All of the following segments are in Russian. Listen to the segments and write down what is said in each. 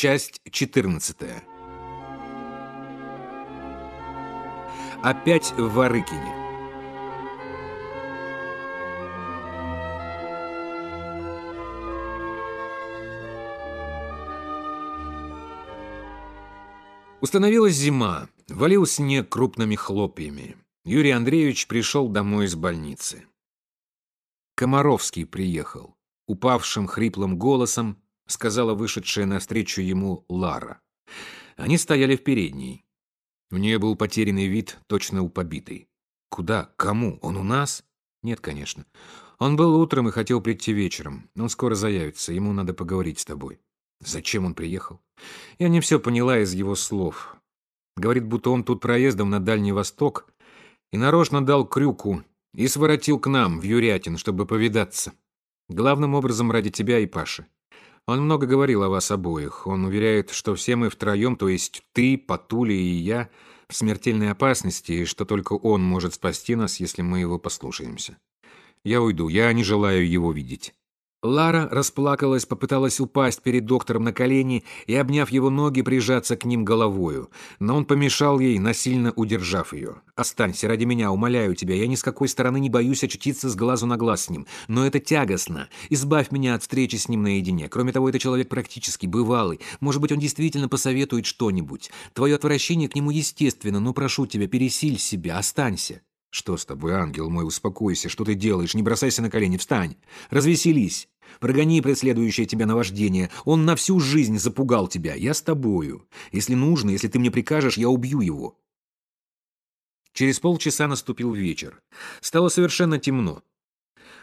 Часть 14. Опять в Варыкине. Установилась зима, валил снег крупными хлопьями. Юрий Андреевич пришел домой из больницы. Комаровский приехал. Упавшим хриплым голосом сказала вышедшая навстречу ему Лара. Они стояли в передней. У нее был потерянный вид, точно у побитой. Куда? Кому? Он у нас? Нет, конечно. Он был утром и хотел прийти вечером. Он скоро заявится, ему надо поговорить с тобой. Зачем он приехал? Я не все поняла из его слов. Говорит, будто он тут проездом на Дальний Восток и нарочно дал крюку и своротил к нам, в Юрятин, чтобы повидаться. Главным образом ради тебя и Паши. Он много говорил о вас обоих. Он уверяет, что все мы втроем, то есть ты, Патуля и я, в смертельной опасности, и что только он может спасти нас, если мы его послушаемся. Я уйду, я не желаю его видеть. Лара расплакалась, попыталась упасть перед доктором на колени и, обняв его ноги, прижаться к ним головою. Но он помешал ей, насильно удержав ее. «Останься ради меня, умоляю тебя. Я ни с какой стороны не боюсь очутиться с глазу на глаз с ним. Но это тягостно. Избавь меня от встречи с ним наедине. Кроме того, это человек практически бывалый. Может быть, он действительно посоветует что-нибудь. Твое отвращение к нему естественно, но прошу тебя, пересиль себя, останься». «Что с тобой, ангел мой, успокойся, что ты делаешь? Не бросайся на колени, встань! Развеселись! Прогони преследующее тебя наваждение. Он на всю жизнь запугал тебя. Я с тобою. Если нужно, если ты мне прикажешь, я убью его». Через полчаса наступил вечер. Стало совершенно темно.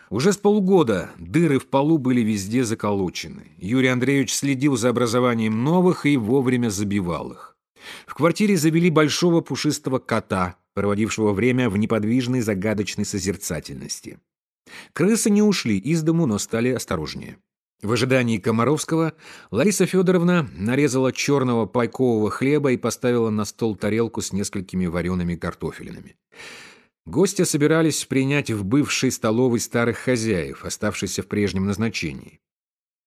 Уже с полгода дыры в полу были везде заколочены. Юрий Андреевич следил за образованием новых и вовремя забивал их. В квартире завели большого пушистого кота – проводившего время в неподвижной загадочной созерцательности. Крысы не ушли из дому, но стали осторожнее. В ожидании Комаровского Лариса Федоровна нарезала черного пайкового хлеба и поставила на стол тарелку с несколькими вареными картофелинами. Гости собирались принять в бывшей столовой старых хозяев, оставшейся в прежнем назначении.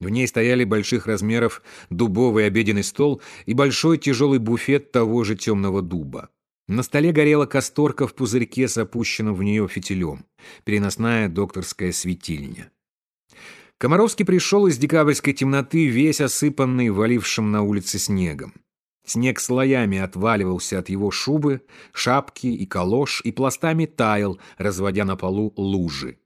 В ней стояли больших размеров дубовый обеденный стол и большой тяжелый буфет того же темного дуба. На столе горела касторка в пузырьке с опущенным в нее фитилем, переносная докторская светильня. Комаровский пришел из декабрьской темноты, весь осыпанный валившим на улице снегом. Снег слоями отваливался от его шубы, шапки и колош и пластами таял, разводя на полу лужи.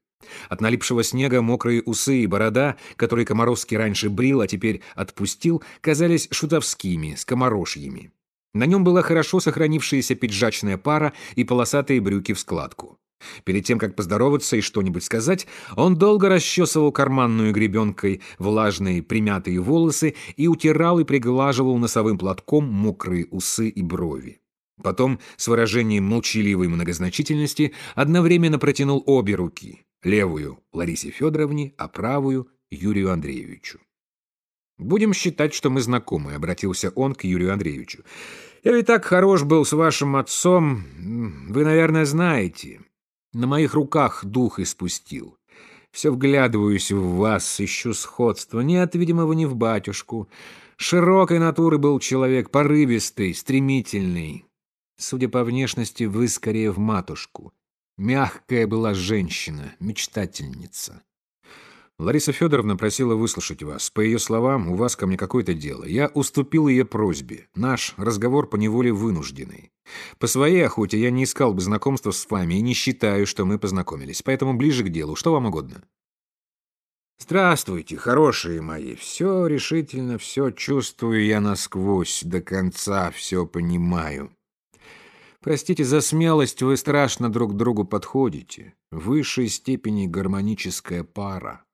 От налипшего снега мокрые усы и борода, которые Комаровский раньше брил, а теперь отпустил, казались шутовскими, скоморожьими. На нем была хорошо сохранившаяся пиджачная пара и полосатые брюки в складку. Перед тем, как поздороваться и что-нибудь сказать, он долго расчесывал карманную гребенкой влажные примятые волосы и утирал и приглаживал носовым платком мокрые усы и брови. Потом, с выражением молчаливой многозначительности, одновременно протянул обе руки, левую Ларисе Федоровне, а правую Юрию Андреевичу. «Будем считать, что мы знакомы», — обратился он к Юрию Андреевичу. «Я ведь так хорош был с вашим отцом, вы, наверное, знаете. На моих руках дух испустил. Все вглядываюсь в вас, ищу сходства. Нет, видимого не в батюшку. Широкой натуры был человек, порывистый, стремительный. Судя по внешности, вы скорее в матушку. Мягкая была женщина, мечтательница. Лариса Федоровна просила выслушать вас. По ее словам, у вас ко мне какое-то дело. Я уступил ее просьбе. Наш разговор по неволе вынужденный. По своей охоте я не искал бы знакомства с вами и не считаю, что мы познакомились. Поэтому ближе к делу. Что вам угодно? Здравствуйте, хорошие мои. Все решительно, все чувствую я насквозь, до конца все понимаю. Простите за смелость, вы страшно друг к другу подходите. В высшей степени гармоническая пара.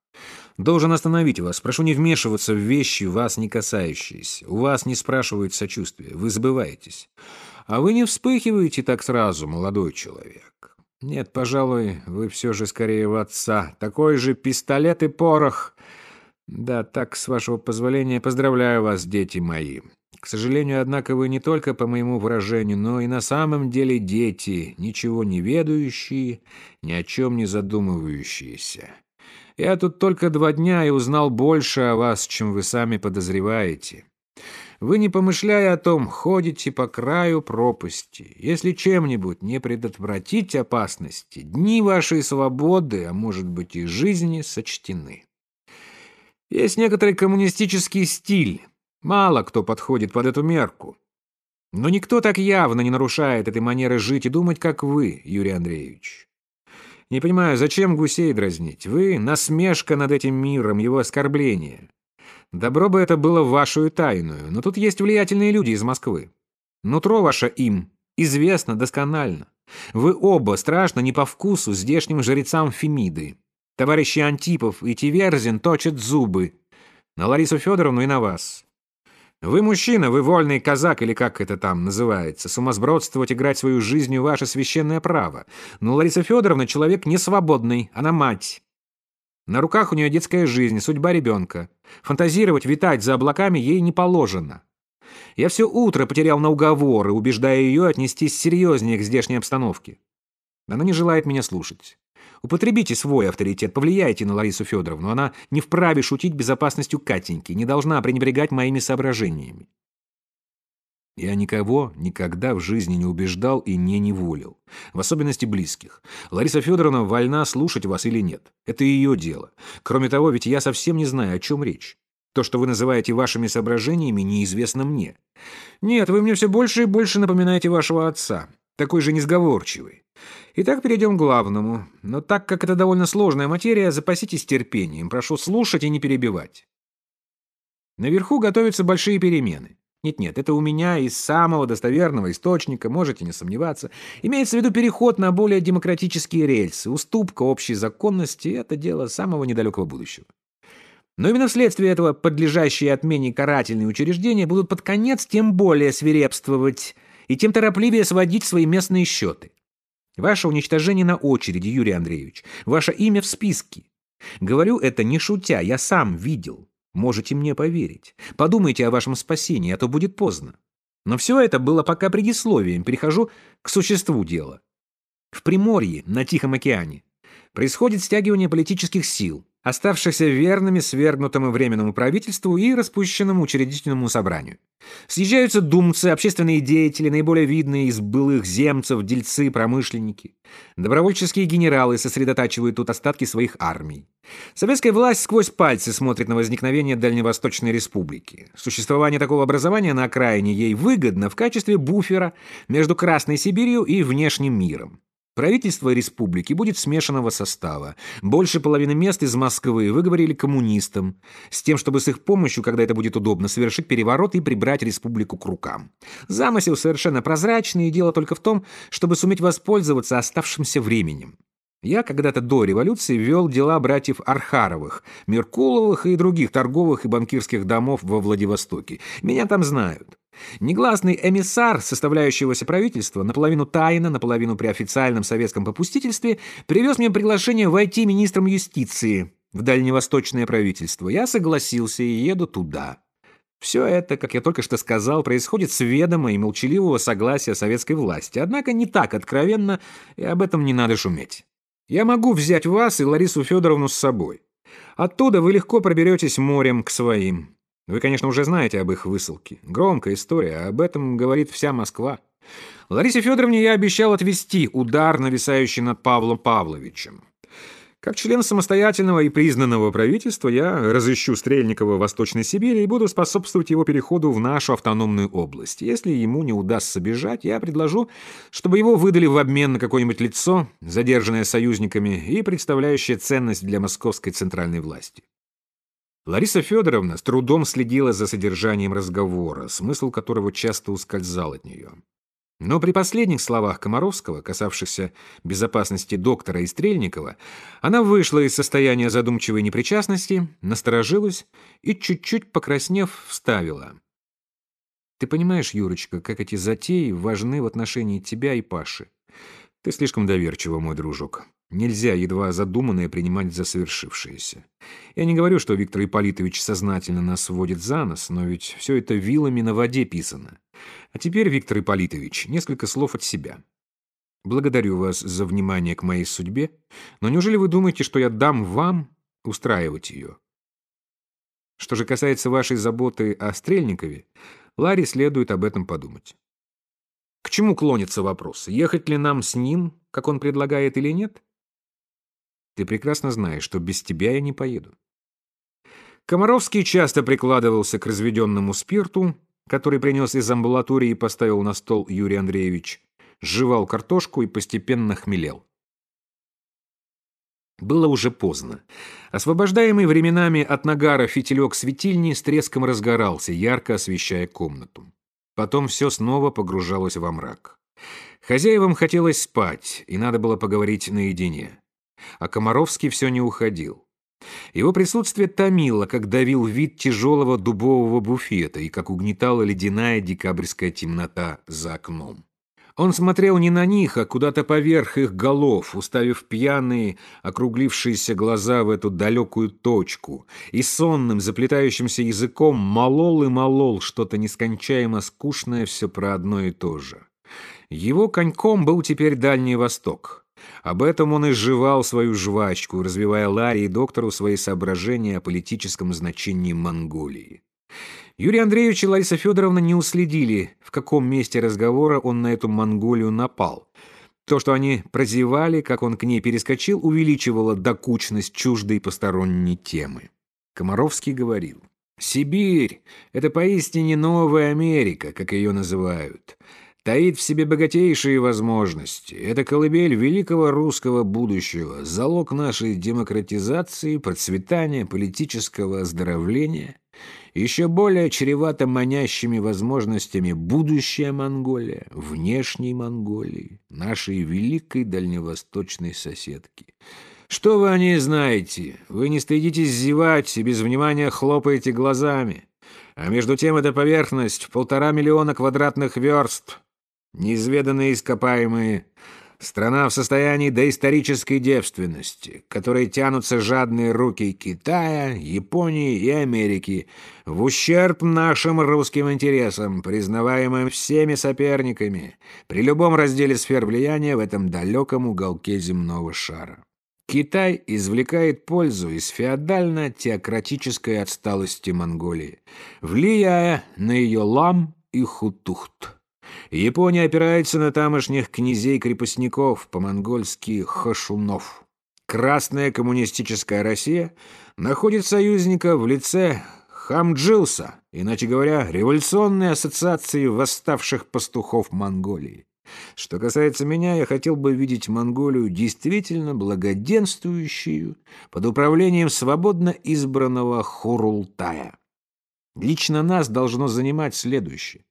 Должен остановить вас. Прошу не вмешиваться в вещи, вас не касающиеся. У вас не спрашивают сочувствия. Вы забываетесь. А вы не вспыхиваете так сразу, молодой человек. Нет, пожалуй, вы все же скорее в отца. Такой же пистолет и порох. Да, так, с вашего позволения, поздравляю вас, дети мои. К сожалению, однако, вы не только по моему выражению, но и на самом деле дети, ничего не ведающие, ни о чем не задумывающиеся. Я тут только два дня и узнал больше о вас, чем вы сами подозреваете. Вы, не помышляя о том, ходите по краю пропасти. Если чем-нибудь не предотвратить опасности, дни вашей свободы, а может быть и жизни, сочтены. Есть некоторый коммунистический стиль. Мало кто подходит под эту мерку. Но никто так явно не нарушает этой манеры жить и думать, как вы, Юрий Андреевич. Не понимаю, зачем гусей дразнить? Вы — насмешка над этим миром, его оскорбление. Добро бы это было вашу тайную, но тут есть влиятельные люди из Москвы. Нутро ваше им известно досконально. Вы оба страшно не по вкусу здешним жрецам Фемиды. Товарищи Антипов и Тиверзин точат зубы. На Ларису Федоровну и на вас. Вы мужчина, вы вольный казак, или как это там называется. Сумасбродствовать, играть свою жизнь — ваше священное право. Но Лариса Федоровна человек не свободный, она мать. На руках у нее детская жизнь, судьба ребенка. Фантазировать, витать за облаками ей не положено. Я все утро потерял на уговоры, убеждая ее отнестись серьезнее к здешней обстановке. Она не желает меня слушать. Употребите свой авторитет, повлияйте на Ларису Федоровну. Она не вправе шутить безопасностью Катеньки, не должна пренебрегать моими соображениями. Я никого никогда в жизни не убеждал и не неволил. В особенности близких. Лариса Федоровна вольна слушать вас или нет. Это ее дело. Кроме того, ведь я совсем не знаю, о чем речь. То, что вы называете вашими соображениями, неизвестно мне. Нет, вы мне все больше и больше напоминаете вашего отца. Такой же несговорчивый. Итак, перейдем к главному. Но так как это довольно сложная материя, запаситесь терпением. Прошу слушать и не перебивать. Наверху готовятся большие перемены. Нет-нет, это у меня из самого достоверного источника, можете не сомневаться. Имеется в виду переход на более демократические рельсы, уступка общей законности — это дело самого недалекого будущего. Но именно вследствие этого подлежащие отмене карательные учреждения будут под конец тем более свирепствовать и тем торопливее сводить свои местные счеты. Ваше уничтожение на очереди, Юрий Андреевич. Ваше имя в списке. Говорю это не шутя, я сам видел. Можете мне поверить. Подумайте о вашем спасении, а то будет поздно. Но все это было пока предисловием. Перехожу к существу дела. В Приморье, на Тихом океане, происходит стягивание политических сил, оставшихся верными свергнутому временному правительству и распущенному учредительному собранию. Съезжаются думцы, общественные деятели, наиболее видные из былых земцев, дельцы, промышленники. Добровольческие генералы сосредотачивают тут остатки своих армий. Советская власть сквозь пальцы смотрит на возникновение Дальневосточной республики. Существование такого образования на окраине ей выгодно в качестве буфера между Красной Сибирью и внешним миром. Правительство республики будет смешанного состава. Больше половины мест из Москвы выговорили коммунистам, с тем, чтобы с их помощью, когда это будет удобно, совершить переворот и прибрать республику к рукам. Замысел совершенно прозрачный, и дело только в том, чтобы суметь воспользоваться оставшимся временем. Я когда-то до революции вел дела братьев Архаровых, Меркуловых и других торговых и банкирских домов во Владивостоке. Меня там знают. Негласный эмиссар составляющегося правительства, наполовину тайно, наполовину при официальном советском попустительстве, привез мне приглашение войти министром юстиции в дальневосточное правительство. Я согласился и еду туда. Все это, как я только что сказал, происходит с ведома и молчаливого согласия советской власти, однако не так откровенно, и об этом не надо шуметь. Я могу взять вас и Ларису Федоровну с собой. Оттуда вы легко проберетесь морем к своим. Вы, конечно, уже знаете об их высылке. Громкая история, об этом говорит вся Москва. Ларисе Федоровне я обещал отвести удар, нависающий над Павлом Павловичем. Как член самостоятельного и признанного правительства я разыщу Стрельникова в Восточной Сибири и буду способствовать его переходу в нашу автономную область. Если ему не удастся бежать, я предложу, чтобы его выдали в обмен на какое-нибудь лицо, задержанное союзниками и представляющее ценность для московской центральной власти. Лариса Федоровна с трудом следила за содержанием разговора, смысл которого часто ускользал от нее. Но при последних словах Комаровского, касавшихся безопасности доктора и Стрельникова, она вышла из состояния задумчивой непричастности, насторожилась и, чуть-чуть покраснев, вставила. «Ты понимаешь, Юрочка, как эти затеи важны в отношении тебя и Паши? Ты слишком доверчива, мой дружок. Нельзя едва задуманное принимать за совершившееся. Я не говорю, что Виктор Ипполитович сознательно нас вводит за нос, но ведь все это вилами на воде писано. А теперь, Виктор Ипполитович, несколько слов от себя. Благодарю вас за внимание к моей судьбе, но неужели вы думаете, что я дам вам устраивать ее? Что же касается вашей заботы о Стрельникове, Ларри следует об этом подумать. К чему клонится вопрос? Ехать ли нам с ним, как он предлагает, или нет? Ты прекрасно знаешь, что без тебя я не поеду. Комаровский часто прикладывался к разведенному спирту, который принес из амбулатории и поставил на стол Юрий Андреевич, жевал картошку и постепенно хмелел. Было уже поздно. Освобождаемый временами от нагара фитилек светильни с треском разгорался, ярко освещая комнату. Потом все снова погружалось во мрак. Хозяевам хотелось спать, и надо было поговорить наедине. А Комаровский все не уходил. Его присутствие томило, как давил вид тяжелого дубового буфета и как угнетала ледяная декабрьская темнота за окном. Он смотрел не на них, а куда-то поверх их голов, уставив пьяные, округлившиеся глаза в эту далекую точку, и сонным, заплетающимся языком молол и молол что-то нескончаемо скучное все про одно и то же. Его коньком был теперь Дальний Восток. Об этом он и жевал свою жвачку, развивая Ларе и доктору свои соображения о политическом значении Монголии. Юрий Андреевич и Лариса Федоровна не уследили, в каком месте разговора он на эту Монголию напал. То, что они прозевали, как он к ней перескочил, увеличивало докучность чуждой посторонней темы. Комаровский говорил, «Сибирь — это поистине новая Америка, как ее называют таит в себе богатейшие возможности. Это колыбель великого русского будущего, залог нашей демократизации, процветания, политического оздоровления. Еще более чревато манящими возможностями будущая Монголия, внешней Монголии, нашей великой дальневосточной соседки. Что вы о ней знаете? Вы не стыдитесь зевать и без внимания хлопаете глазами. А между тем эта поверхность полтора миллиона квадратных верст, неизведанные ископаемые, страна в состоянии доисторической девственности, к которой тянутся жадные руки Китая, Японии и Америки, в ущерб нашим русским интересам, признаваемым всеми соперниками, при любом разделе сфер влияния в этом далеком уголке земного шара. Китай извлекает пользу из феодально-теократической отсталости Монголии, влияя на ее лам и хутухт. Япония опирается на тамошних князей-крепостников, по-монгольски хашунов. Красная коммунистическая Россия находит союзника в лице Хамджилса, иначе говоря, революционной ассоциации восставших пастухов Монголии. Что касается меня, я хотел бы видеть Монголию действительно благоденствующую под управлением свободно избранного Хурултая. Лично нас должно занимать следующее.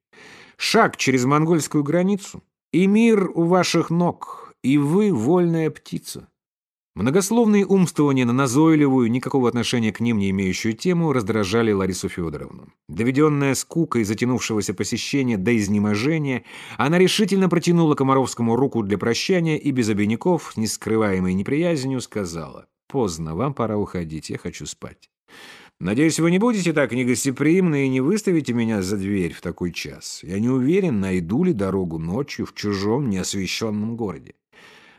Шаг через монгольскую границу, и мир у ваших ног, и вы вольная птица. Многословные умствования на назойливую, никакого отношения к ним не имеющую тему раздражали Ларису Федоровну. Доведенная скукой затянувшегося посещения до изнеможения, она решительно протянула Комаровскому руку для прощания и без обиняков, с нескрываемой неприязнью, сказала «Поздно, вам пора уходить, я хочу спать». Надеюсь, вы не будете так негостеприимны и не выставите меня за дверь в такой час. Я не уверен, найду ли дорогу ночью в чужом неосвещенном городе.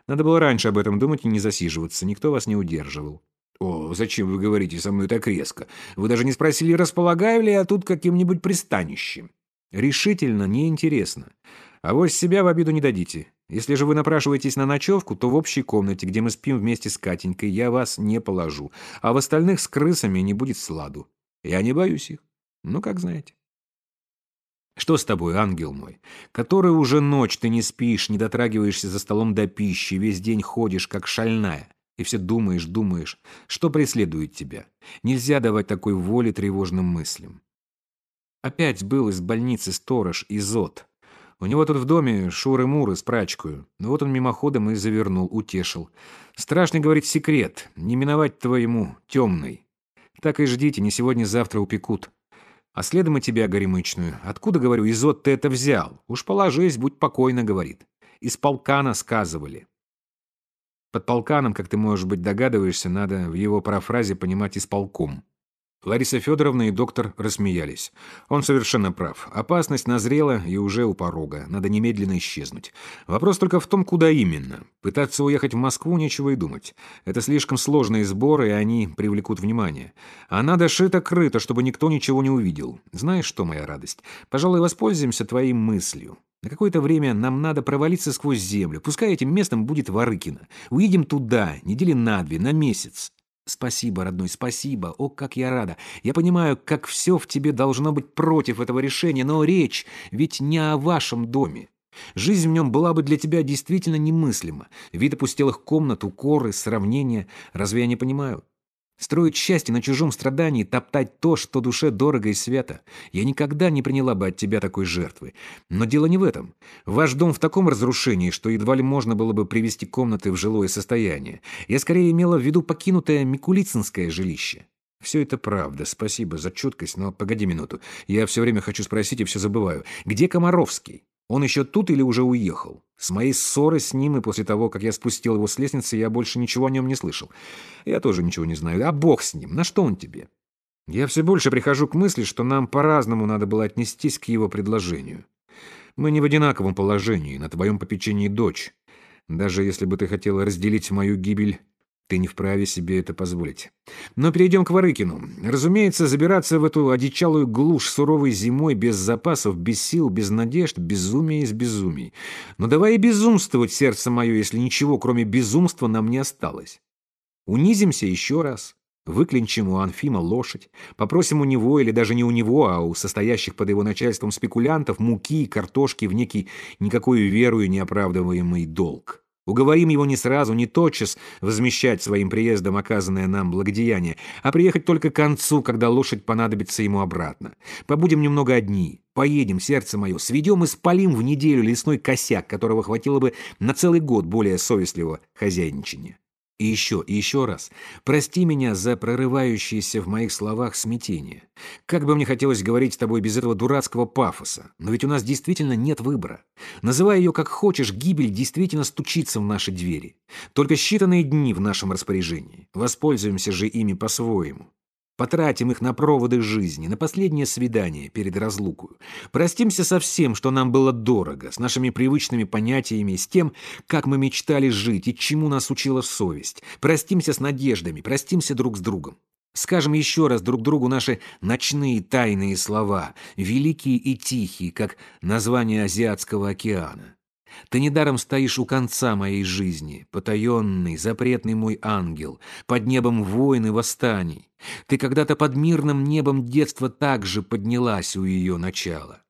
Надо было раньше об этом думать и не засиживаться. Никто вас не удерживал. О, зачем вы говорите со мной так резко? Вы даже не спросили, располагаю ли я тут каким-нибудь пристанищем. Решительно неинтересно. А вы себя в обиду не дадите. Если же вы напрашиваетесь на ночевку, то в общей комнате, где мы спим вместе с Катенькой, я вас не положу, а в остальных с крысами не будет сладу. Я не боюсь их. Ну, как знаете. Что с тобой, ангел мой? Который уже ночь ты не спишь, не дотрагиваешься за столом до пищи, весь день ходишь, как шальная, и все думаешь, думаешь, что преследует тебя. Нельзя давать такой воли тревожным мыслям. Опять был из больницы сторож Изот. У него тут в доме шуры-муры с прачкою. Ну вот он мимоходом и завернул, утешил. Страшный, говорит, секрет. Не миновать твоему темный. Так и ждите, не сегодня-завтра упекут. А следом и тебя, горемычную. Откуда, говорю, изот ты это взял? Уж положись, будь покойно, говорит. Из полкана сказывали. Под полканом, как ты, может быть, догадываешься, надо в его парафразе понимать исполком. Лариса Федоровна и доктор рассмеялись. Он совершенно прав. Опасность назрела и уже у порога. Надо немедленно исчезнуть. Вопрос только в том, куда именно. Пытаться уехать в Москву нечего и думать. Это слишком сложные сборы, и они привлекут внимание. А надо шито-крыто, чтобы никто ничего не увидел. Знаешь что, моя радость? Пожалуй, воспользуемся твоей мыслью. На какое-то время нам надо провалиться сквозь землю. Пускай этим местом будет Ворыкино. Уедем туда, недели на две, на месяц. Спасибо, родной, спасибо. О, как я рада. Я понимаю, как все в тебе должно быть против этого решения, но речь ведь не о вашем доме. Жизнь в нем была бы для тебя действительно немыслима. Вид опустелых комнат, укоры, сравнения. Разве я не понимаю? Строить счастье на чужом страдании, топтать то, что душе дорого и свято. Я никогда не приняла бы от тебя такой жертвы. Но дело не в этом. Ваш дом в таком разрушении, что едва ли можно было бы привести комнаты в жилое состояние. Я скорее имела в виду покинутое Микулицинское жилище. Все это правда, спасибо за чуткость, но погоди минуту. Я все время хочу спросить и все забываю. Где Комаровский? Он еще тут или уже уехал? С моей ссоры с ним и после того, как я спустил его с лестницы, я больше ничего о нем не слышал. Я тоже ничего не знаю. А бог с ним. На что он тебе? Я все больше прихожу к мысли, что нам по-разному надо было отнестись к его предложению. Мы не в одинаковом положении, на твоем попечении дочь. Даже если бы ты хотела разделить мою гибель ты не вправе себе это позволить. Но перейдем к Варыкину. Разумеется, забираться в эту одичалую глушь суровой зимой без запасов, без сил, без надежд, безумие из безумий. Но давай и безумствовать, сердце мое, если ничего, кроме безумства, нам не осталось. Унизимся еще раз. Выклинчим у Анфима лошадь, попросим у него, или даже не у него, а у состоящих под его начальством спекулянтов, муки и картошки в некий никакой верою неоправдываемый долг. Уговорим его не сразу, не тотчас возмещать своим приездом оказанное нам благодеяние, а приехать только к концу, когда лошадь понадобится ему обратно. Побудем немного одни, поедем, сердце мое, сведем и спалим в неделю лесной косяк, которого хватило бы на целый год более совестливого хозяйничания. И еще, и еще раз, прости меня за прорывающееся в моих словах смятение. Как бы мне хотелось говорить с тобой без этого дурацкого пафоса, но ведь у нас действительно нет выбора. Называй ее как хочешь, гибель действительно стучится в наши двери. Только считанные дни в нашем распоряжении. Воспользуемся же ими по-своему. Потратим их на проводы жизни, на последнее свидание перед разлукой. Простимся со всем, что нам было дорого, с нашими привычными понятиями, с тем, как мы мечтали жить и чему нас учила совесть. Простимся с надеждами, простимся друг с другом. Скажем еще раз друг другу наши ночные тайные слова, великие и тихие, как название Азиатского океана. Ты недаром стоишь у конца моей жизни, потаенный, запретный мой ангел, под небом войн и восстаний. Ты когда-то под мирным небом детства также поднялась у ее начала.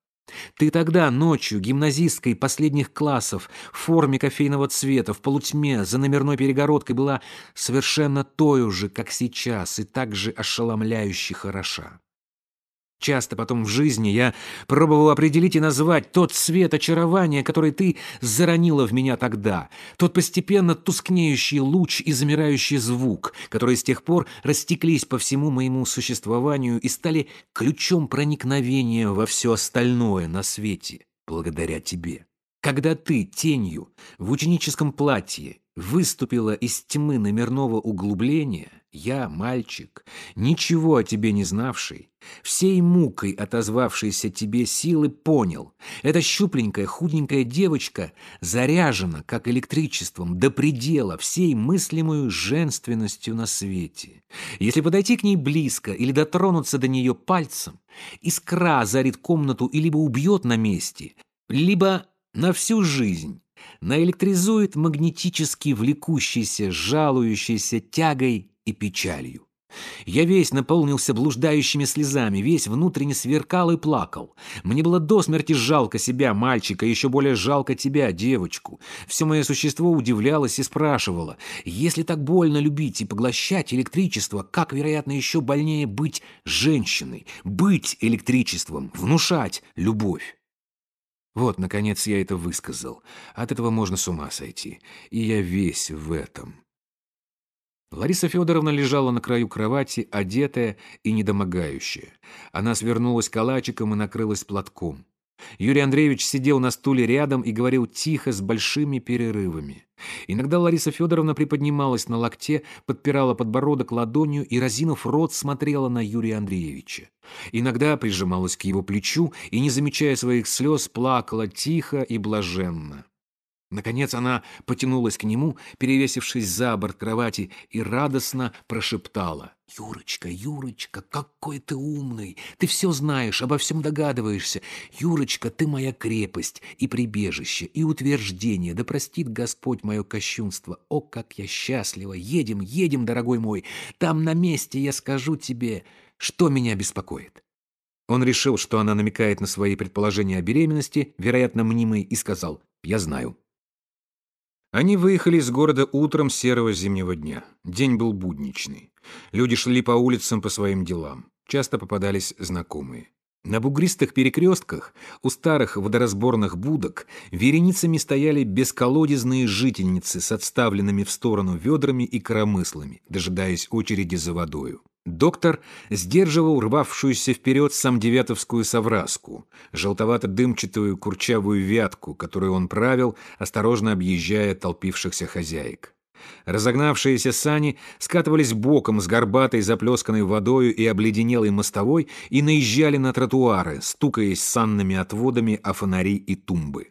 Ты тогда, ночью, гимназисткой последних классов, в форме кофейного цвета, в полутьме, за номерной перегородкой была совершенно той же, как сейчас, и так же ошеломляюще хороша. Часто потом в жизни я пробовал определить и назвать тот свет очарования, который ты заронила в меня тогда, тот постепенно тускнеющий луч и замирающий звук, которые с тех пор растеклись по всему моему существованию и стали ключом проникновения во все остальное на свете, благодаря тебе. Когда ты тенью в ученическом платье выступила из тьмы номерного углубления, я, мальчик, ничего о тебе не знавший, всей мукой отозвавшейся тебе силы понял. Эта щупленькая, худенькая девочка заряжена, как электричеством, до предела, всей мыслимую женственностью на свете. Если подойти к ней близко или дотронуться до нее пальцем, искра зарит комнату и либо убьет на месте, либо на всю жизнь наэлектризует магнетически влекущейся, жалующейся тягой и печалью. Я весь наполнился блуждающими слезами, весь внутренне сверкал и плакал. Мне было до смерти жалко себя, мальчика, еще более жалко тебя, девочку. Все мое существо удивлялось и спрашивало, если так больно любить и поглощать электричество, как, вероятно, еще больнее быть женщиной, быть электричеством, внушать любовь. Вот, наконец, я это высказал. От этого можно с ума сойти. И я весь в этом. Лариса Федоровна лежала на краю кровати, одетая и недомогающая. Она свернулась калачиком и накрылась платком. Юрий Андреевич сидел на стуле рядом и говорил тихо, с большими перерывами. Иногда Лариса Федоровна приподнималась на локте, подпирала подбородок ладонью и, разинув рот, смотрела на Юрия Андреевича. Иногда прижималась к его плечу и, не замечая своих слез, плакала тихо и блаженно. Наконец она потянулась к нему, перевесившись за борт кровати, и радостно прошептала. «Юрочка, Юрочка, какой ты умный! Ты все знаешь, обо всем догадываешься. Юрочка, ты моя крепость и прибежище, и утверждение. Да простит Господь мое кощунство. О, как я счастлива! Едем, едем, дорогой мой! Там на месте я скажу тебе, что меня беспокоит». Он решил, что она намекает на свои предположения о беременности, вероятно, мнимой, и сказал «Я знаю». Они выехали из города утром серого зимнего дня. День был будничный. Люди шли по улицам по своим делам. Часто попадались знакомые. На бугристых перекрестках у старых водоразборных будок вереницами стояли бесколодезные жительницы с отставленными в сторону ведрами и коромыслами, дожидаясь очереди за водою. Доктор сдерживал рвавшуюся вперед самдевятовскую совраску, желтовато-дымчатую курчавую вятку, которую он правил, осторожно объезжая толпившихся хозяек. Разогнавшиеся сани скатывались боком с горбатой, заплесканной водою и обледенелой мостовой и наезжали на тротуары, стукаясь санными отводами о фонари и тумбы.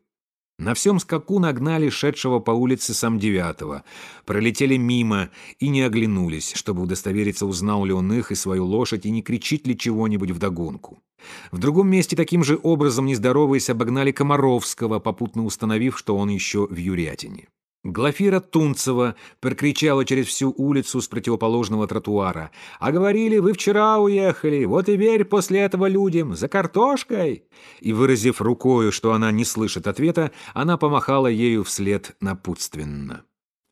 На всем скаку нагнали шедшего по улице сам девятого, пролетели мимо и не оглянулись, чтобы удостовериться, узнал ли он их и свою лошадь, и не кричит ли чего-нибудь вдогонку. В другом месте таким же образом, нездороваясь, обогнали Комаровского, попутно установив, что он еще в Юрятине. Глафира Тунцева прокричала через всю улицу с противоположного тротуара. «А говорили, вы вчера уехали, вот и верь после этого людям, за картошкой!» И, выразив рукою, что она не слышит ответа, она помахала ею вслед напутственно.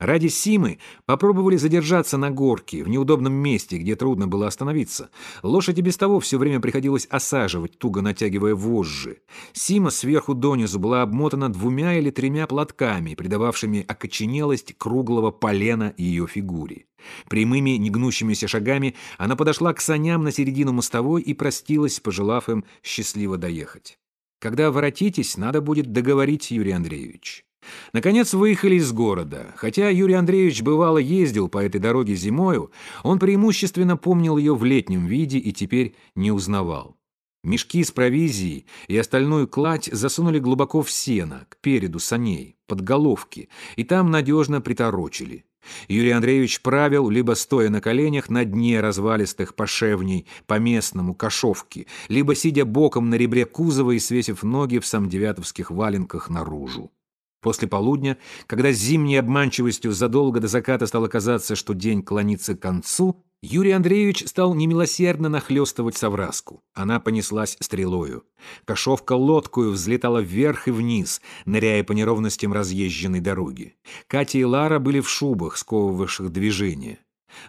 Ради Симы попробовали задержаться на горке, в неудобном месте, где трудно было остановиться. Лошади без того все время приходилось осаживать, туго натягивая вожжи. Сима сверху донизу была обмотана двумя или тремя платками, придававшими окоченелость круглого полена ее фигуре. Прямыми, негнущимися шагами она подошла к саням на середину мостовой и простилась, пожелав им счастливо доехать. «Когда воротитесь, надо будет договорить, Юрий Андреевич». Наконец выехали из города. Хотя Юрий Андреевич бывало ездил по этой дороге зимою, он преимущественно помнил ее в летнем виде и теперь не узнавал. Мешки с провизией и остальную кладь засунули глубоко в сено, к переду саней, под головки, и там надежно приторочили. Юрий Андреевич правил, либо стоя на коленях на дне развалистых пошевней по-местному кошовки, либо сидя боком на ребре кузова и свесив ноги в самдевятовских валенках наружу. После полудня, когда с зимней обманчивостью задолго до заката стало казаться, что день клонится к концу, Юрий Андреевич стал немилосердно нахлестывать совраску. Она понеслась стрелою. Кошовка лодкою взлетала вверх и вниз, ныряя по неровностям разъезженной дороги. Катя и Лара были в шубах, сковывавших движение.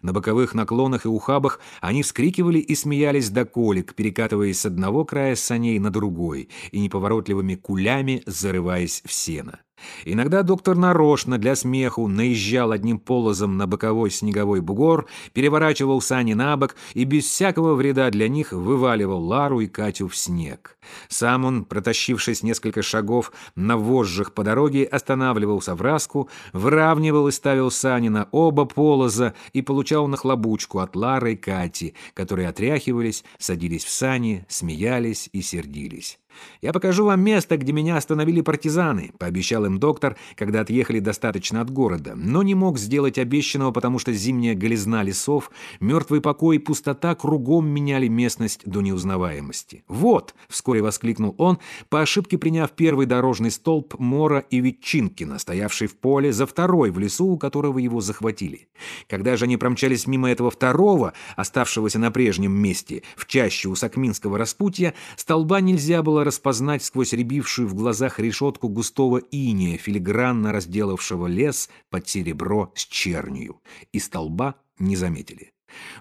На боковых наклонах и ухабах они вскрикивали и смеялись до колик, перекатываясь с одного края саней на другой и неповоротливыми кулями зарываясь в сено. Иногда доктор нарочно для смеху наезжал одним полозом на боковой снеговой бугор, переворачивал сани на бок и без всякого вреда для них вываливал Лару и Катю в снег. Сам он, протащившись несколько шагов на вожжах по дороге, останавливался в раску, выравнивал и ставил сани на оба полоза и получал нахлобучку от Лары и Кати, которые отряхивались, садились в сани, смеялись и сердились. «Я покажу вам место, где меня остановили партизаны», — пообещал им доктор, когда отъехали достаточно от города, но не мог сделать обещанного, потому что зимняя голизна лесов, мертвый покой и пустота кругом меняли местность до неузнаваемости. «Вот!» — вскоре воскликнул он, по ошибке приняв первый дорожный столб Мора и Ветчинкина, стоявший в поле, за второй в лесу, у которого его захватили. Когда же они промчались мимо этого второго, оставшегося на прежнем месте, в чаще у Сакминского распутья, столба нельзя было распознать сквозь рябившую в глазах решетку густого иния, филигранно разделавшего лес под серебро с чернью. И столба не заметили.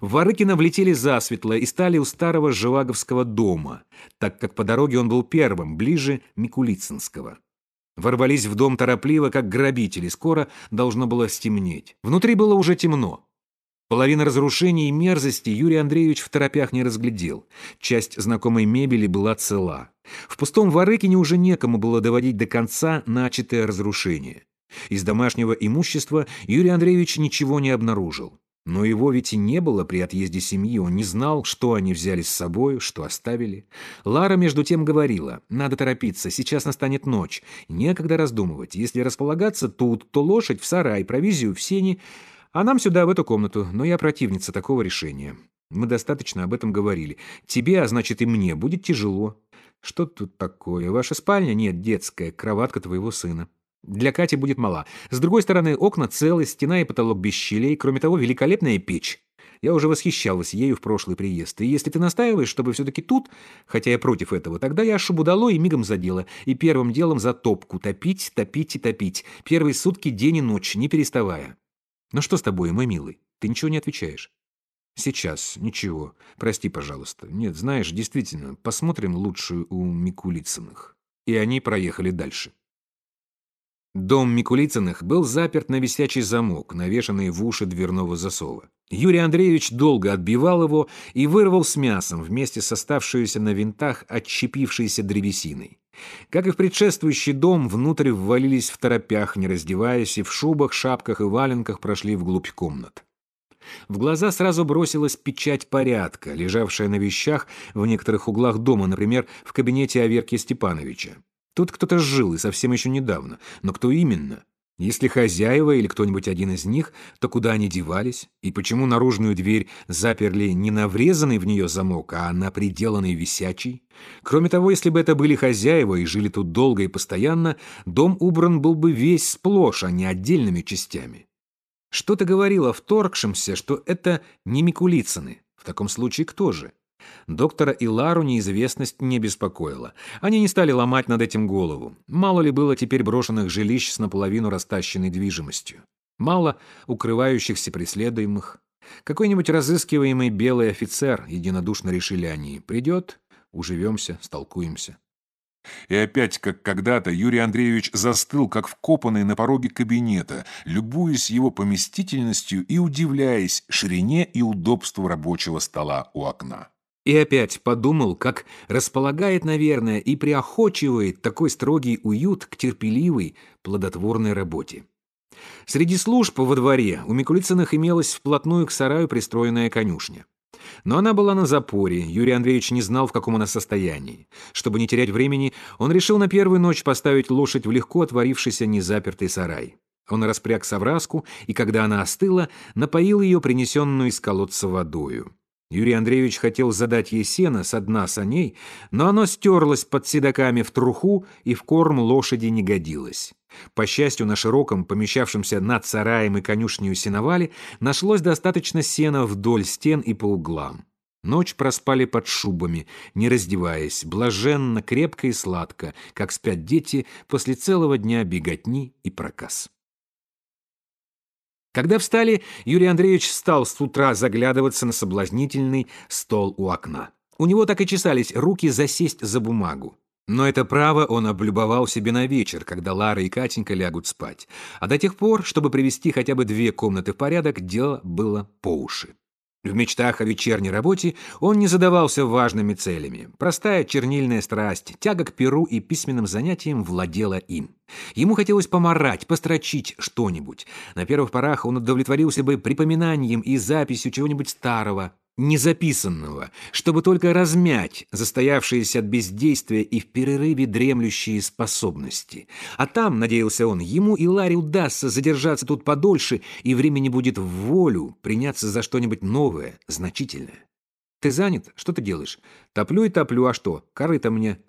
В Ворыкино влетели засветло и стали у старого Живаговского дома, так как по дороге он был первым, ближе Микулицинского. Ворвались в дом торопливо, как грабители, скоро должно было стемнеть. Внутри было уже темно. Половина разрушений и мерзости Юрий Андреевич в торопях не разглядел. Часть знакомой мебели была цела. В пустом Ворыкине уже некому было доводить до конца начатое разрушение. Из домашнего имущества Юрий Андреевич ничего не обнаружил. Но его ведь и не было при отъезде семьи, он не знал, что они взяли с собой, что оставили. Лара между тем говорила, надо торопиться, сейчас настанет ночь, некогда раздумывать, если располагаться тут, то лошадь в сарай, провизию в сене, а нам сюда, в эту комнату, но я противница такого решения. Мы достаточно об этом говорили. Тебе, а значит и мне, будет тяжело. Что тут такое? Ваша спальня? Нет, детская, кроватка твоего сына. Для Кати будет мала. С другой стороны, окна целы, стена и потолок без щелей. Кроме того, великолепная печь. Я уже восхищалась ею в прошлый приезд. И если ты настаиваешь, чтобы все-таки тут, хотя я против этого, тогда я шубу дало и мигом за дело. И первым делом за топку. Топить, топить и топить. Первые сутки день и ночь, не переставая. Ну что с тобой, мой милый? Ты ничего не отвечаешь. Сейчас, ничего. Прости, пожалуйста. Нет, знаешь, действительно, посмотрим лучшую у Микулицыных. И они проехали дальше. Дом Микулицыных был заперт на висячий замок, навешанный в уши дверного засова. Юрий Андреевич долго отбивал его и вырвал с мясом вместе с оставшейся на винтах отщепившейся древесиной. Как и в предшествующий дом, внутрь ввалились в торопях, не раздеваясь, и в шубах, шапках и валенках прошли вглубь комнат. В глаза сразу бросилась печать порядка, лежавшая на вещах в некоторых углах дома, например, в кабинете Аверки Степановича. Тут кто-то жил, и совсем еще недавно. Но кто именно? Если хозяева или кто-нибудь один из них, то куда они девались? И почему наружную дверь заперли не на врезанный в нее замок, а на приделанный висячий? Кроме того, если бы это были хозяева и жили тут долго и постоянно, дом убран был бы весь сплошь, а не отдельными частями. Что-то говорило вторгшимся, что это не Микулицыны. В таком случае кто же? Доктора и Лару неизвестность не беспокоила. Они не стали ломать над этим голову. Мало ли было теперь брошенных жилищ с наполовину растащенной движимостью. Мало укрывающихся преследуемых. Какой-нибудь разыскиваемый белый офицер, единодушно решили они, придет, уживемся, столкуемся. И опять, как когда-то, Юрий Андреевич застыл, как вкопанный на пороге кабинета, любуясь его поместительностью и удивляясь ширине и удобству рабочего стола у окна. И опять подумал, как располагает, наверное, и приохочивает такой строгий уют к терпеливой, плодотворной работе. Среди служб во дворе у Микулицыных имелась вплотную к сараю пристроенная конюшня. Но она была на запоре, Юрий Андреевич не знал, в каком она состоянии. Чтобы не терять времени, он решил на первую ночь поставить лошадь в легко отворившийся незапертый сарай. Он распряг совраску, и когда она остыла, напоил ее принесенную из колодца водою. Юрий Андреевич хотел задать ей сено со дна саней, но оно стерлось под седоками в труху и в корм лошади не годилось. По счастью, на широком, помещавшемся над сараем и конюшнею сеновале, нашлось достаточно сена вдоль стен и по углам. Ночь проспали под шубами, не раздеваясь, блаженно, крепко и сладко, как спят дети после целого дня беготни и проказ. Когда встали, Юрий Андреевич стал с утра заглядываться на соблазнительный стол у окна. У него так и чесались руки засесть за бумагу. Но это право он облюбовал себе на вечер, когда Лара и Катенька лягут спать. А до тех пор, чтобы привести хотя бы две комнаты в порядок, дело было по уши. В мечтах о вечерней работе он не задавался важными целями. Простая чернильная страсть, тяга к перу и письменным занятиям владела им. Ему хотелось поморать, построчить что-нибудь. На первых порах он удовлетворился бы припоминанием и записью чего-нибудь старого, незаписанного, чтобы только размять застоявшиеся от бездействия и в перерыве дремлющие способности. А там, надеялся он, ему и Ларе удастся задержаться тут подольше, и времени будет в волю приняться за что-нибудь новое, значительное. Ты занят? Что ты делаешь? Топлю и топлю, а что? Корыто мне.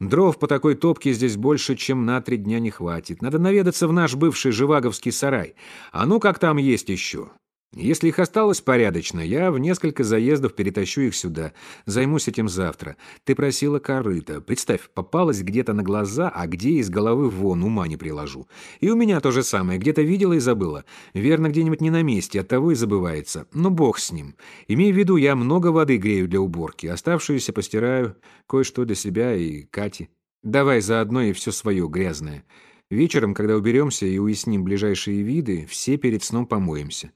Дров по такой топке здесь больше, чем на три дня не хватит. Надо наведаться в наш бывший Живаговский сарай. А ну как там есть еще? Если их осталось порядочно, я в несколько заездов перетащу их сюда. Займусь этим завтра. Ты просила корыто. Представь, попалась где-то на глаза, а где из головы вон ума не приложу. И у меня то же самое. Где-то видела и забыла. Верно, где-нибудь не на месте, оттого и забывается. Но бог с ним. Имей в виду, я много воды грею для уборки. Оставшуюся постираю. Кое-что для себя и Кати. Давай заодно и все свое грязное. Вечером, когда уберемся и уясним ближайшие виды, все перед сном помоемся.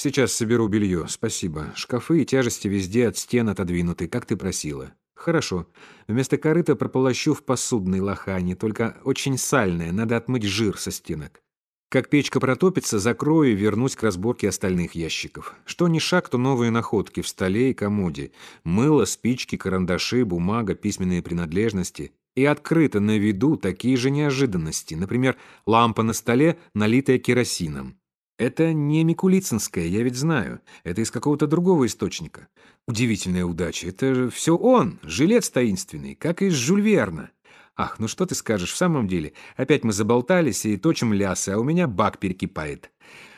Сейчас соберу белье, спасибо. Шкафы и тяжести везде от стен отодвинуты, как ты просила. Хорошо. Вместо корыта прополощу в посудной лохане, только очень сальное, надо отмыть жир со стенок. Как печка протопится, закрою и вернусь к разборке остальных ящиков. Что ни шаг, то новые находки в столе и комоде. Мыло, спички, карандаши, бумага, письменные принадлежности. И открыто на виду такие же неожиданности. Например, лампа на столе, налитая керосином. Это не Микулицинская, я ведь знаю. Это из какого-то другого источника. Удивительная удача. Это же все он, жилец таинственный, как из Жюль Верна. Ах, ну что ты скажешь, в самом деле, опять мы заболтались и точим лясы, а у меня бак перекипает.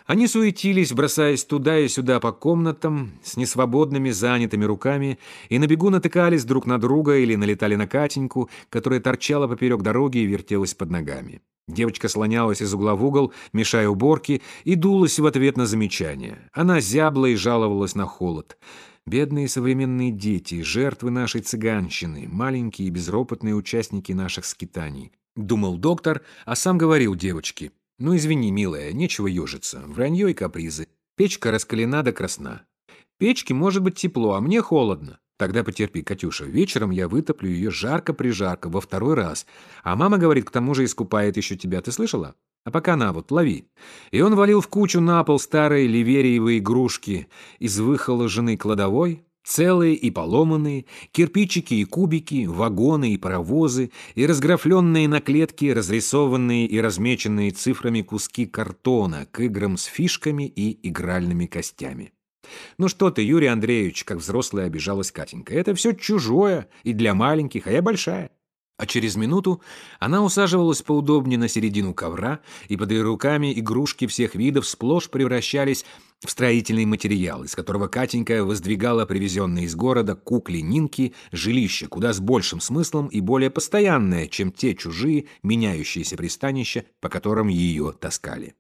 Они суетились, бросаясь туда и сюда по комнатам, с несвободными, занятыми руками, и на бегу натыкались друг на друга или налетали на Катеньку, которая торчала поперек дороги и вертелась под ногами. Девочка слонялась из угла в угол, мешая уборке, и дулась в ответ на замечания. Она зябла и жаловалась на холод. Бедные современные дети, жертвы нашей цыганщины, маленькие и безропотные участники наших скитаний. Думал доктор, а сам говорил девочке. Ну, извини, милая, нечего ежиться. Вранье и капризы. Печка раскалена до красна. Печке может быть тепло, а мне холодно. Тогда потерпи, Катюша. Вечером я вытоплю ее жарко-прижарко во второй раз. А мама говорит, к тому же искупает еще тебя. Ты слышала? А пока на вот, лови. И он валил в кучу на пол старые ливериевые игрушки из выхоложенной кладовой, целые и поломанные, кирпичики и кубики, вагоны и паровозы, и разграфленные на клетки, разрисованные и размеченные цифрами куски картона к играм с фишками и игральными костями. «Ну что ты, Юрий Андреевич, как взрослая обижалась Катенька, это все чужое и для маленьких, а я большая». А через минуту она усаживалась поудобнее на середину ковра, и под ее руками игрушки всех видов сплошь превращались в строительный материал, из которого Катенька воздвигала привезенные из города кукли Нинки жилище, куда с большим смыслом и более постоянное, чем те чужие, меняющиеся пристанища, по которым ее таскали.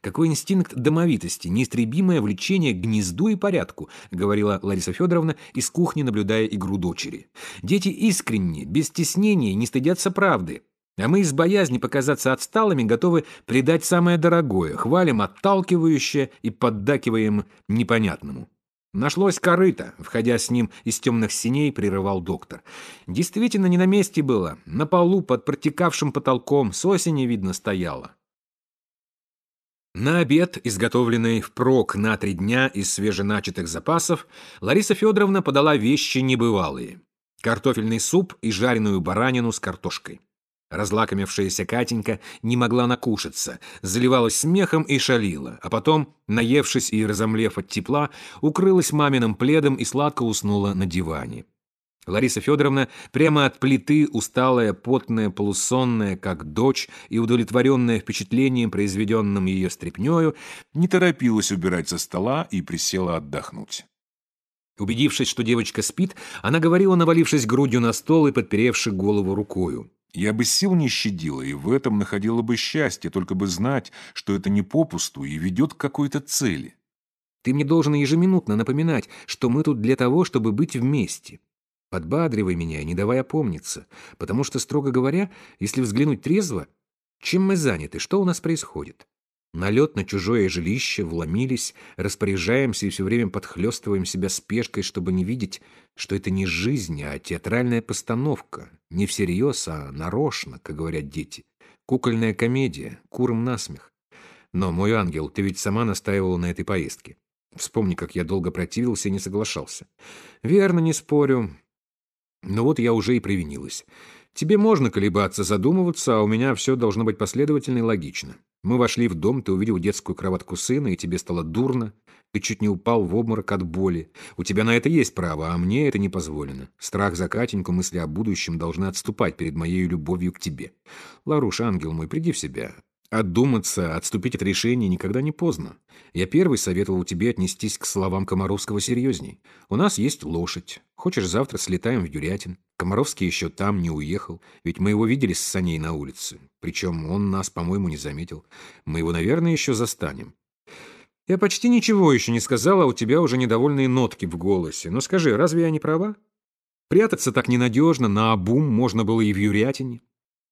Какой инстинкт домовитости, неистребимое влечение к гнезду и порядку, говорила Лариса Федоровна из кухни, наблюдая игру дочери. Дети искренне, без стеснения, не стыдятся правды. А мы из боязни показаться отсталыми готовы предать самое дорогое, хвалим отталкивающее и поддакиваем непонятному. Нашлось корыто, входя с ним из темных синей, прерывал доктор. Действительно, не на месте было. На полу под протекавшим потолком с осени, видно, стояло. На обед, изготовленный впрок на три дня из свеженачатых запасов, Лариса Федоровна подала вещи небывалые. Картофельный суп и жареную баранину с картошкой. Разлакомившаяся Катенька не могла накушаться, заливалась смехом и шалила, а потом, наевшись и разомлев от тепла, укрылась маминым пледом и сладко уснула на диване. Лариса Федоровна прямо от плиты, усталая, потная, полусонная, как дочь, и удовлетворенная впечатлением, произведенным ее стряпнёю, не торопилась убирать со стола и присела отдохнуть. Убедившись, что девочка спит, она говорила, навалившись грудью на стол и подперевши голову рукою. «Я бы сил не щадила, и в этом находила бы счастье, только бы знать, что это не попусту и ведет к какой-то цели». «Ты мне должен ежеминутно напоминать, что мы тут для того, чтобы быть вместе. Подбадривай меня, не давай опомниться, потому что, строго говоря, если взглянуть трезво, чем мы заняты, что у нас происходит? Налет на чужое жилище, вломились, распоряжаемся и все время подхлестываем себя спешкой, чтобы не видеть, что это не жизнь, а театральная постановка. Не всерьез, а нарочно, как говорят дети. Кукольная комедия, куром насмех. Но, мой ангел, ты ведь сама настаивала на этой поездке. Вспомни, как я долго противился и не соглашался. Верно, не спорю. Но вот я уже и привинилась. Тебе можно колебаться, задумываться, а у меня все должно быть последовательно и логично. Мы вошли в дом, ты увидел детскую кроватку сына, и тебе стало дурно. Ты чуть не упал в обморок от боли. У тебя на это есть право, а мне это не позволено. Страх за Катеньку, мысли о будущем должны отступать перед моей любовью к тебе. Ларуш, ангел мой, приди в себя. Отдуматься, отступить от решения никогда не поздно. Я первый советовал тебе отнестись к словам Комаровского серьезней. У нас есть лошадь. Хочешь, завтра слетаем в Дюрятин? Комаровский еще там не уехал, ведь мы его видели с саней на улице. Причем он нас, по-моему, не заметил. Мы его, наверное, еще застанем. Я почти ничего еще не сказала, а у тебя уже недовольные нотки в голосе. Но скажи, разве я не права? Прятаться так ненадежно, на обум можно было и в Юрятине.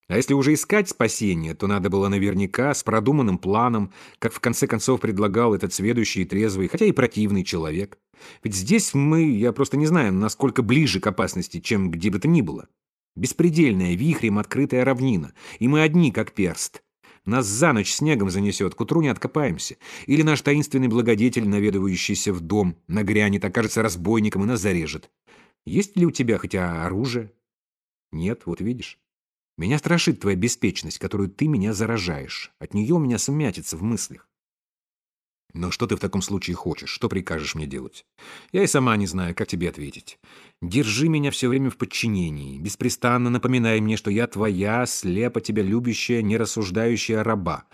А если уже искать спасение, то надо было наверняка, с продуманным планом, как в конце концов предлагал этот сведущий и трезвый, хотя и противный человек. Ведь здесь мы, я просто не знаю, насколько ближе к опасности, чем где бы то ни было. Беспредельная, вихрем открытая равнина, и мы одни, как перст. Нас за ночь снегом занесет, к утру не откопаемся. Или наш таинственный благодетель, наведывающийся в дом, нагрянет, окажется разбойником и нас зарежет. Есть ли у тебя хотя оружие? Нет, вот видишь. Меня страшит твоя беспечность, которую ты меня заражаешь. От нее у меня сумятится в мыслях. Но что ты в таком случае хочешь? Что прикажешь мне делать? Я и сама не знаю, как тебе ответить. Держи меня все время в подчинении. Беспрестанно напоминай мне, что я твоя, слепо тебя любящая, нерассуждающая раба.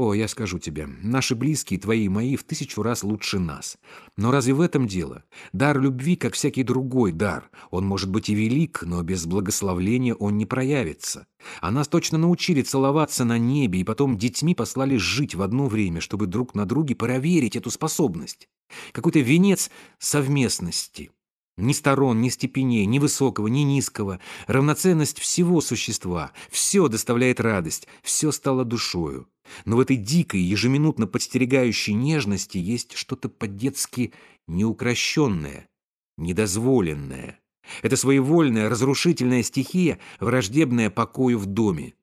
О, я скажу тебе, наши близкие, твои и мои, в тысячу раз лучше нас. Но разве в этом дело? Дар любви, как всякий другой дар. Он может быть и велик, но без благословления он не проявится. А нас точно научили целоваться на небе, и потом детьми послали жить в одно время, чтобы друг на друге проверить эту способность. Какой-то венец совместности. Ни сторон, ни степеней, ни высокого, ни низкого. Равноценность всего существа. Все доставляет радость, все стало душою. Но в этой дикой, ежеминутно подстерегающей нежности есть что-то по-детски неукрощенное, недозволенное. Это своевольная, разрушительная стихия, враждебная покою в доме.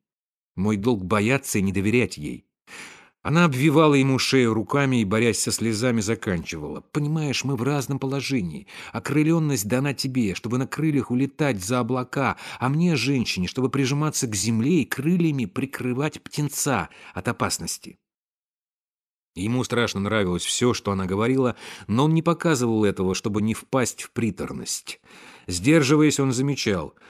Мой долг бояться и не доверять ей. Она обвивала ему шею руками и, борясь со слезами, заканчивала. «Понимаешь, мы в разном положении. Окрыленность дана тебе, чтобы на крыльях улетать за облака, а мне, женщине, чтобы прижиматься к земле и крыльями прикрывать птенца от опасности». Ему страшно нравилось все, что она говорила, но он не показывал этого, чтобы не впасть в приторность. Сдерживаясь, он замечал —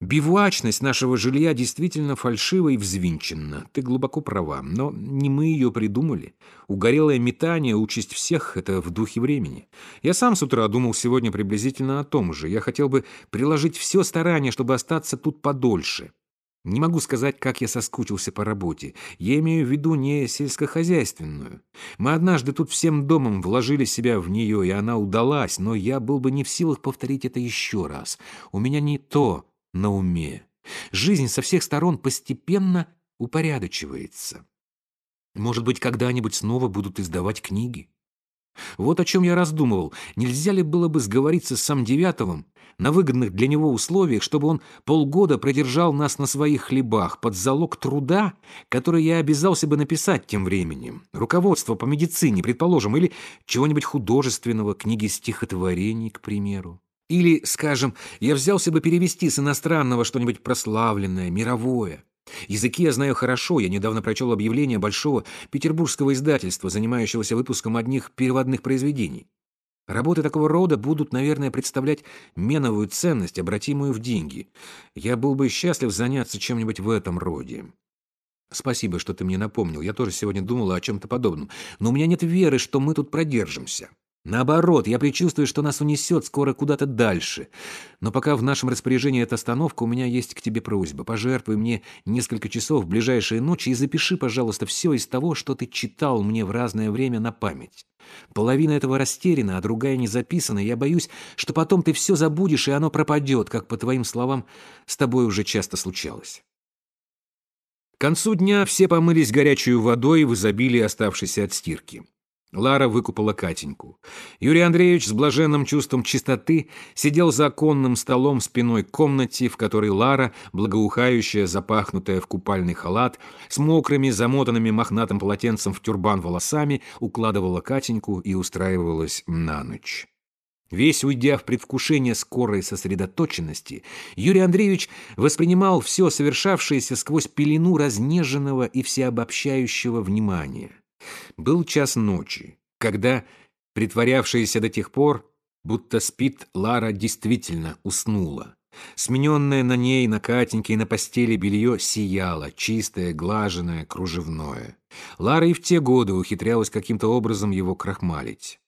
Бивуачность нашего жилья действительно фальшива и взвинчена. Ты глубоко права, но не мы ее придумали. Угорелое метание, участь всех — это в духе времени. Я сам с утра думал сегодня приблизительно о том же. Я хотел бы приложить все старание, чтобы остаться тут подольше. Не могу сказать, как я соскучился по работе. Я имею в виду не сельскохозяйственную. Мы однажды тут всем домом вложили себя в нее, и она удалась, но я был бы не в силах повторить это еще раз. У меня не то на уме. Жизнь со всех сторон постепенно упорядочивается. Может быть, когда-нибудь снова будут издавать книги? Вот о чем я раздумывал. Нельзя ли было бы сговориться с сам Девятовым на выгодных для него условиях, чтобы он полгода продержал нас на своих хлебах под залог труда, который я обязался бы написать тем временем? Руководство по медицине, предположим, или чего-нибудь художественного, книги стихотворений, к примеру. Или, скажем, я взялся бы перевести с иностранного что-нибудь прославленное, мировое. Языки я знаю хорошо, я недавно прочел объявление большого петербургского издательства, занимающегося выпуском одних переводных произведений. Работы такого рода будут, наверное, представлять меновую ценность, обратимую в деньги. Я был бы счастлив заняться чем-нибудь в этом роде. Спасибо, что ты мне напомнил. Я тоже сегодня думала о чем-то подобном. Но у меня нет веры, что мы тут продержимся. Наоборот, я предчувствую, что нас унесет скоро куда-то дальше. Но пока в нашем распоряжении эта остановка, у меня есть к тебе просьба. Пожертвуй мне несколько часов в ближайшие ночи и запиши, пожалуйста, все из того, что ты читал мне в разное время на память. Половина этого растеряна, а другая не записана. Я боюсь, что потом ты все забудешь, и оно пропадет, как, по твоим словам, с тобой уже часто случалось. К концу дня все помылись горячей водой в изобилии оставшейся от стирки. Лара выкупала Катеньку. Юрий Андреевич с блаженным чувством чистоты сидел за оконным столом спиной к комнате, в которой Лара, благоухающая, запахнутая в купальный халат, с мокрыми, замотанными мохнатым полотенцем в тюрбан волосами, укладывала Катеньку и устраивалась на ночь. Весь уйдя в предвкушение скорой сосредоточенности, Юрий Андреевич воспринимал все совершавшееся сквозь пелену разнеженного и всеобобщающего внимания. Был час ночи, когда, притворявшаяся до тех пор, будто спит, Лара действительно уснула. Смененное на ней, на Катеньке и на постели белье сияло, чистое, глаженное, кружевное. Лара и в те годы ухитрялась каким-то образом его крахмалить.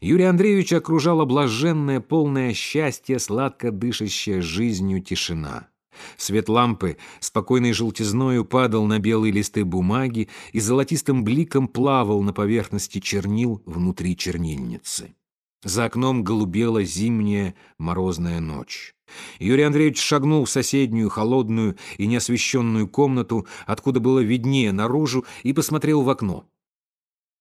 Юрий Андреевич окружала блаженное, полное счастье, сладко дышащая жизнью тишина. Свет лампы спокойной желтизною падал на белые листы бумаги и золотистым бликом плавал на поверхности чернил внутри чернильницы. За окном голубела зимняя морозная ночь. Юрий Андреевич шагнул в соседнюю холодную и неосвещенную комнату, откуда было виднее наружу, и посмотрел в окно.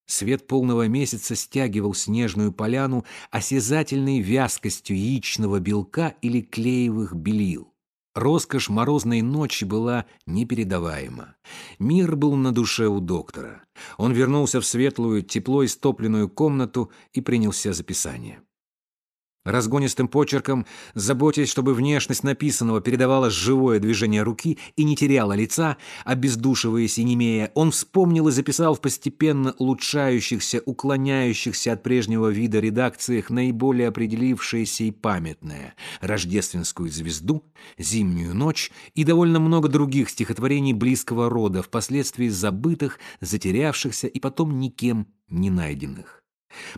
Свет полного месяца стягивал снежную поляну осязательной вязкостью яичного белка или клеевых белил. Роскошь морозной ночи была непередаваема. Мир был на душе у доктора. Он вернулся в светлую, тепло истопленную комнату и принялся за писание. Разгонистым почерком, заботясь, чтобы внешность написанного передавала живое движение руки и не теряла лица, обездушиваясь и немея, он вспомнил и записал в постепенно улучшающихся, уклоняющихся от прежнего вида редакциях наиболее определившееся и памятное «Рождественскую звезду», «Зимнюю ночь» и довольно много других стихотворений близкого рода, впоследствии забытых, затерявшихся и потом никем не найденных.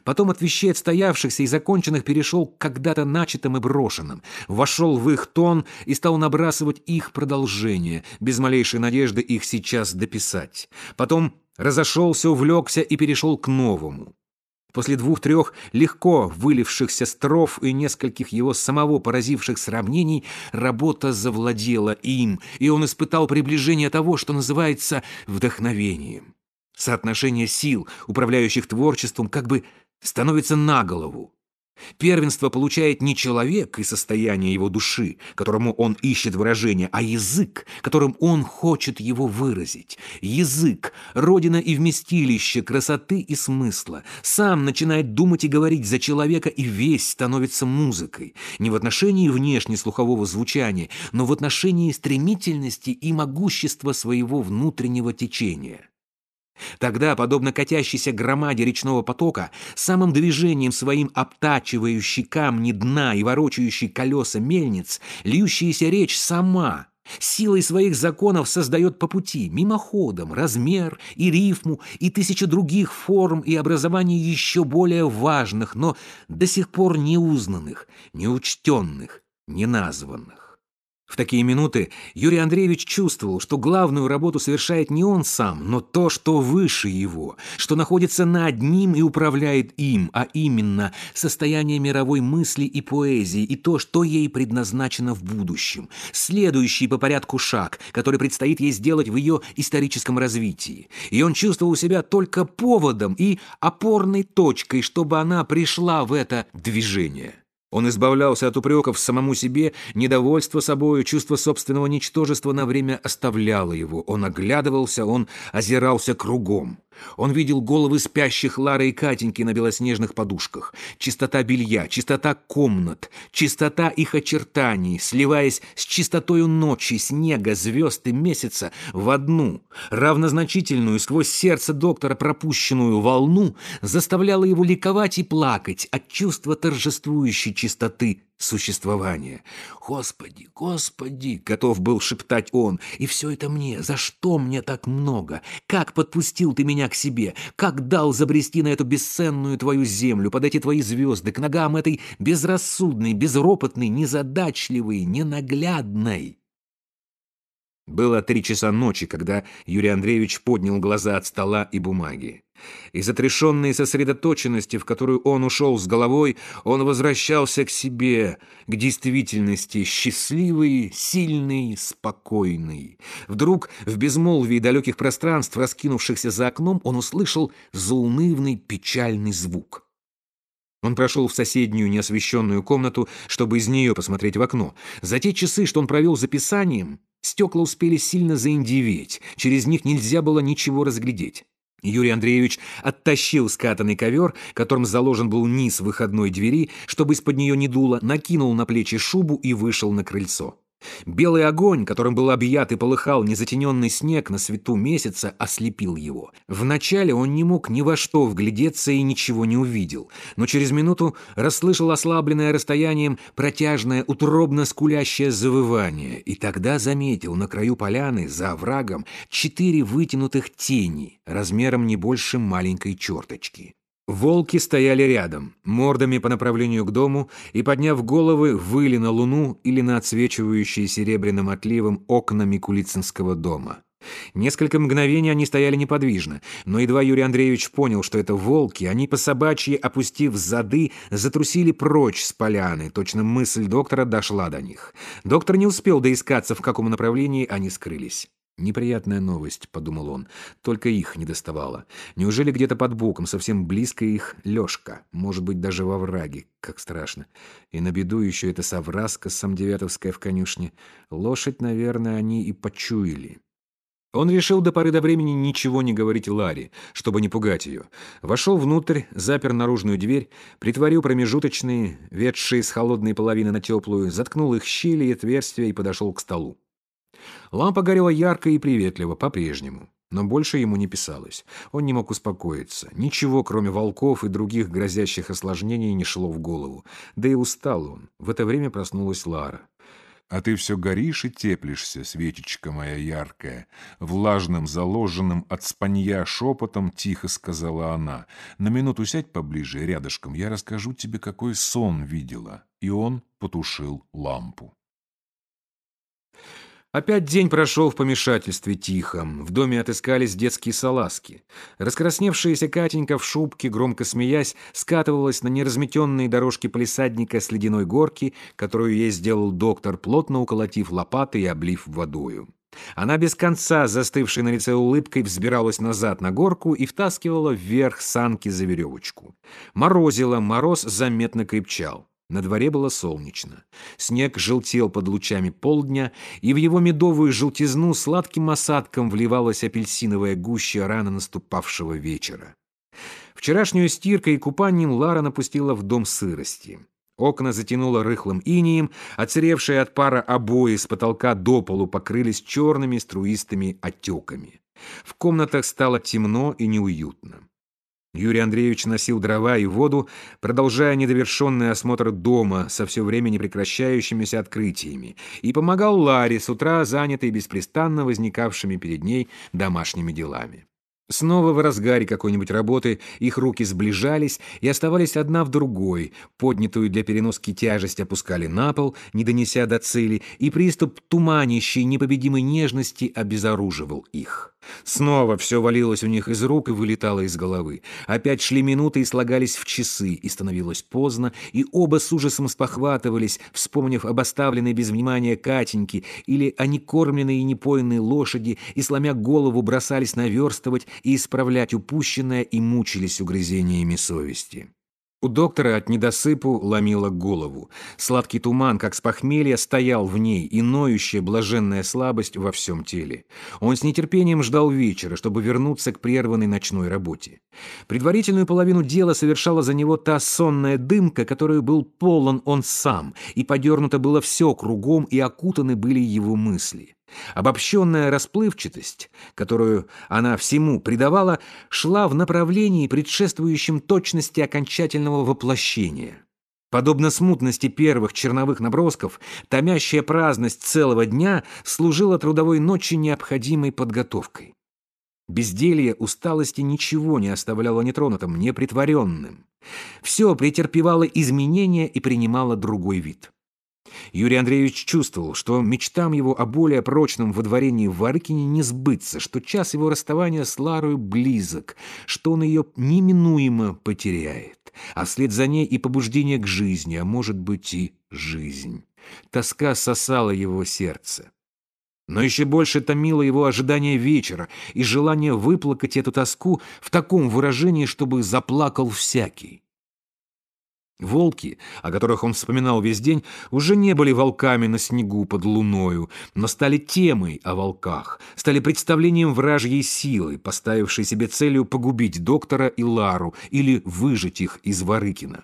Потом от вещей отстоявшихся и законченных перешел к когда-то начатым и брошенным, вошел в их тон и стал набрасывать их продолжение, без малейшей надежды их сейчас дописать. Потом разошелся, увлекся и перешел к новому. После двух-трех легко вылившихся строф и нескольких его самого поразивших сравнений работа завладела им, и он испытал приближение того, что называется вдохновением. Соотношение сил, управляющих творчеством, как бы становится на голову. Первенство получает не человек и состояние его души, которому он ищет выражение, а язык, которым он хочет его выразить. Язык — родина и вместилище красоты и смысла. Сам начинает думать и говорить за человека, и весь становится музыкой. Не в отношении внешне слухового звучания, но в отношении стремительности и могущества своего внутреннего течения. Тогда, подобно катящейся громаде речного потока, самым движением своим обтачивающий камни дна и ворочающий колеса мельниц, льющаяся речь сама, силой своих законов создает по пути, мимоходом, размер и рифму и тысячу других форм и образований еще более важных, но до сих пор неузнанных, неучтенных, неназванных. В такие минуты Юрий Андреевич чувствовал, что главную работу совершает не он сам, но то, что выше его, что находится над ним и управляет им, а именно состояние мировой мысли и поэзии и то, что ей предназначено в будущем, следующий по порядку шаг, который предстоит ей сделать в ее историческом развитии. И он чувствовал себя только поводом и опорной точкой, чтобы она пришла в это движение. Он избавлялся от упреков самому себе, недовольство собою, чувство собственного ничтожества на время оставляло его. Он оглядывался, он озирался кругом. Он видел головы спящих Лары и Катеньки на белоснежных подушках, чистота белья, чистота комнат, чистота их очертаний, сливаясь с чистотою ночи, снега, звезд и месяца в одну, равнозначительную сквозь сердце доктора пропущенную волну, заставляла его ликовать и плакать от чувства торжествующей чистоты существования. «Господи, Господи!» — готов был шептать он. «И все это мне? За что мне так много? Как подпустил ты меня к себе? Как дал забрести на эту бесценную твою землю, под эти твои звезды, к ногам этой безрассудной, безропотной, незадачливой, ненаглядной?» Было три часа ночи, когда Юрий Андреевич поднял глаза от стола и бумаги. Из отрешенной сосредоточенности, в которую он ушел с головой, он возвращался к себе, к действительности, счастливый, сильный, спокойный. Вдруг в безмолвии далеких пространств, раскинувшихся за окном, он услышал заунывный печальный звук. Он прошел в соседнюю неосвещенную комнату, чтобы из нее посмотреть в окно. За те часы, что он провел записанием, Стекла успели сильно заиндеветь, через них нельзя было ничего разглядеть. Юрий Андреевич оттащил скатанный ковер, которым заложен был низ выходной двери, чтобы из-под нее не дуло, накинул на плечи шубу и вышел на крыльцо. Белый огонь, которым был объят и полыхал незатененный снег на свету месяца, ослепил его. Вначале он не мог ни во что вглядеться и ничего не увидел, но через минуту расслышал ослабленное расстоянием протяжное, утробно скулящее завывание, и тогда заметил на краю поляны, за оврагом, четыре вытянутых тени, размером не больше маленькой черточки. Волки стояли рядом, мордами по направлению к дому, и, подняв головы, выли на луну или на отсвечивающие серебряным отливом окна Микулицинского дома. Несколько мгновений они стояли неподвижно, но едва Юрий Андреевич понял, что это волки, они по собачьи, опустив зады, затрусили прочь с поляны. Точно мысль доктора дошла до них. Доктор не успел доискаться, в каком направлении они скрылись. Неприятная новость, подумал он. Только их не доставало. Неужели где-то под боком, совсем близко их Лёшка? Может быть, даже во враге. Как страшно. И на беду еще эта совраска самдевятовская в конюшне. Лошадь, наверное, они и почуяли. Он решил до поры до времени ничего не говорить Ларе, чтобы не пугать ее. Вошел внутрь, запер наружную дверь, притворил промежуточные, ведшие с холодной половины на теплую, заткнул их щели и отверстия и подошел к столу. Лампа горела ярко и приветливо, по-прежнему. Но больше ему не писалось. Он не мог успокоиться. Ничего, кроме волков и других грозящих осложнений, не шло в голову. Да и устал он. В это время проснулась Лара. А ты все горишь и теплишься, Светечка моя яркая. Влажным, заложенным от спанья шепотом тихо сказала она. На минуту сядь поближе, рядышком, я расскажу тебе, какой сон видела. И он потушил лампу. Опять день прошел в помешательстве тихом. В доме отыскались детские салазки. Раскрасневшаяся Катенька в шубке, громко смеясь, скатывалась на неразметенные дорожки полисадника с ледяной горки, которую ей сделал доктор, плотно уколотив лопатой и облив водою. Она без конца, застывшей на лице улыбкой, взбиралась назад на горку и втаскивала вверх санки за веревочку. Морозило, мороз заметно крепчал. На дворе было солнечно. Снег желтел под лучами полдня, и в его медовую желтизну сладким осадком вливалась апельсиновая гуща рано наступавшего вечера. Вчерашнюю стиркой и купанием Лара напустила в дом сырости. Окна затянуло рыхлым инием, оцаревшие от пара обои с потолка до полу покрылись черными струистыми отеками. В комнатах стало темно и неуютно. Юрий Андреевич носил дрова и воду, продолжая недовершенный осмотр дома со все время непрекращающимися открытиями, и помогал Ларе с утра, занятой беспрестанно возникавшими перед ней домашними делами. Снова в разгаре какой-нибудь работы их руки сближались и оставались одна в другой, поднятую для переноски тяжесть опускали на пол, не донеся до цели, и приступ туманящей непобедимой нежности обезоруживал их. Снова все валилось у них из рук и вылетало из головы. Опять шли минуты и слагались в часы, и становилось поздно, и оба с ужасом спохватывались, вспомнив об оставленной без внимания Катеньке или о некормленной и непоенной лошади, и, сломя голову, бросались наверстывать и исправлять упущенное и мучились угрызениями совести. У доктора от недосыпу ломило голову. Сладкий туман, как с похмелья, стоял в ней, и ноющая блаженная слабость во всем теле. Он с нетерпением ждал вечера, чтобы вернуться к прерванной ночной работе. Предварительную половину дела совершала за него та сонная дымка, которую был полон он сам, и подернуто было все кругом, и окутаны были его мысли. Обобщенная расплывчатость, которую она всему придавала, шла в направлении, предшествующем точности окончательного воплощения. Подобно смутности первых черновых набросков, томящая праздность целого дня служила трудовой ночи необходимой подготовкой. Безделье усталости ничего не оставляло нетронутым, непритворенным. Все претерпевало изменения и принимало другой вид. Юрий Андреевич чувствовал, что мечтам его о более прочном водворении в Варыкине не сбыться, что час его расставания с Ларой близок, что он ее неминуемо потеряет, а вслед за ней и побуждение к жизни, а может быть и жизнь. Тоска сосала его сердце. Но еще больше томило его ожидание вечера и желание выплакать эту тоску в таком выражении, чтобы заплакал всякий. Волки, о которых он вспоминал весь день, уже не были волками на снегу под луною, но стали темой о волках, стали представлением вражьей силы, поставившей себе целью погубить доктора и Лару или выжить их из Варыкина.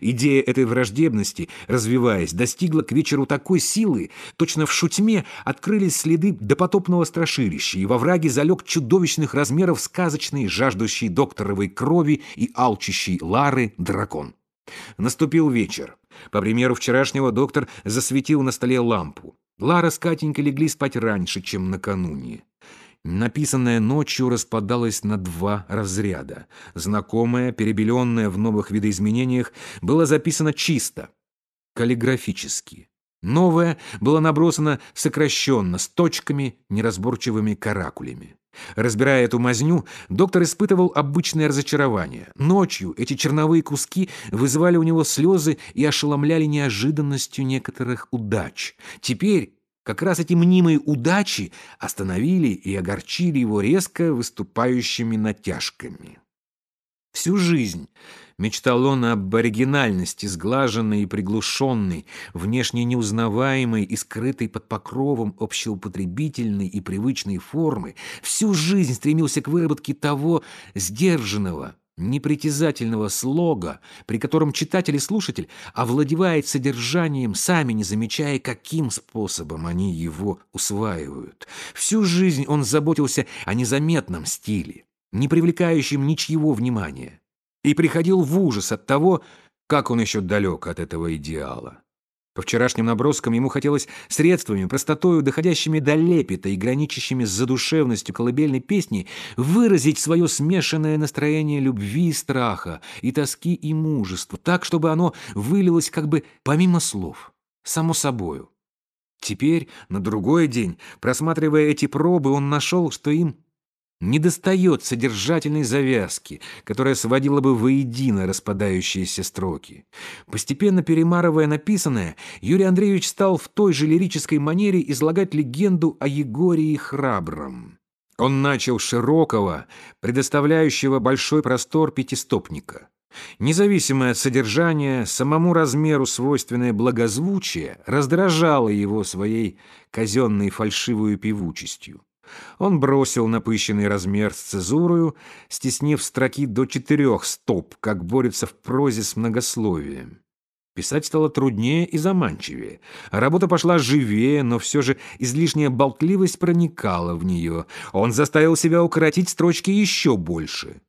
Идея этой враждебности, развиваясь, достигла к вечеру такой силы, точно в шутьме открылись следы допотопного страшилища, и во враге залег чудовищных размеров сказочный, жаждущий докторовой крови и алчущий Лары дракон. Наступил вечер. По примеру вчерашнего доктор засветил на столе лампу. Лара с Катенькой легли спать раньше, чем накануне. Написанное ночью распадалось на два разряда. Знакомое, перебеленное в новых видоизменениях, было записано чисто, каллиграфически. Новое было набросано сокращенно, с точками, неразборчивыми каракулями. Разбирая эту мазню, доктор испытывал обычное разочарование. Ночью эти черновые куски вызывали у него слезы и ошеломляли неожиданностью некоторых удач. Теперь Как раз эти мнимые удачи остановили и огорчили его резко выступающими натяжками. Всю жизнь мечтал он об оригинальности, сглаженной и приглушенной, внешне неузнаваемой и скрытой под покровом общеупотребительной и привычной формы. Всю жизнь стремился к выработке того сдержанного, непритязательного слога, при котором читатель и слушатель овладевает содержанием, сами не замечая, каким способом они его усваивают. Всю жизнь он заботился о незаметном стиле, не привлекающем ничьего внимания, и приходил в ужас от того, как он еще далек от этого идеала. По вчерашним наброскам ему хотелось средствами, простотою, доходящими до лепета и граничащими с задушевностью колыбельной песни, выразить свое смешанное настроение любви и страха, и тоски и мужества, так, чтобы оно вылилось как бы помимо слов, само собою. Теперь, на другой день, просматривая эти пробы, он нашел, что им недостает содержательной завязки, которая сводила бы воедино распадающиеся строки. Постепенно перемарывая написанное, Юрий Андреевич стал в той же лирической манере излагать легенду о Егории Храбром. Он начал широкого, предоставляющего большой простор пятистопника. Независимое от содержания, самому размеру свойственное благозвучие раздражало его своей казенной фальшивую певучестью. Он бросил напыщенный размер с цезурою, стеснив строки до четырех стоп, как борется в прозе с многословием. Писать стало труднее и заманчивее. Работа пошла живее, но все же излишняя болтливость проникала в нее. Он заставил себя укоротить строчки еще больше.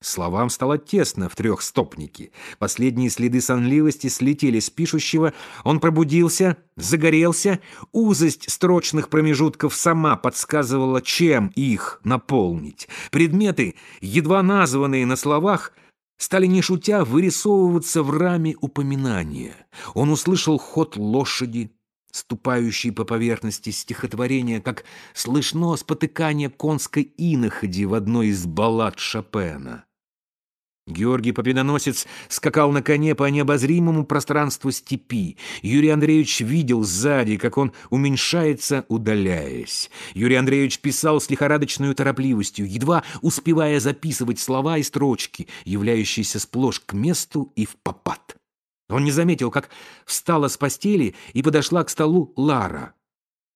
Словам стало тесно в трехстопнике. Последние следы сонливости слетели с пишущего. Он пробудился, загорелся. Узость строчных промежутков сама подсказывала, чем их наполнить. Предметы, едва названные на словах, стали не шутя вырисовываться в раме упоминания. Он услышал ход лошади, ступающей по поверхности стихотворения, как слышно спотыкание конской иноходи в одной из баллад Шопена. Георгий Победоносец скакал на коне по необозримому пространству степи. Юрий Андреевич видел сзади, как он уменьшается, удаляясь. Юрий Андреевич писал с лихорадочной торопливостью, едва успевая записывать слова и строчки, являющиеся сплошь к месту и в попад. Он не заметил, как встала с постели и подошла к столу Лара.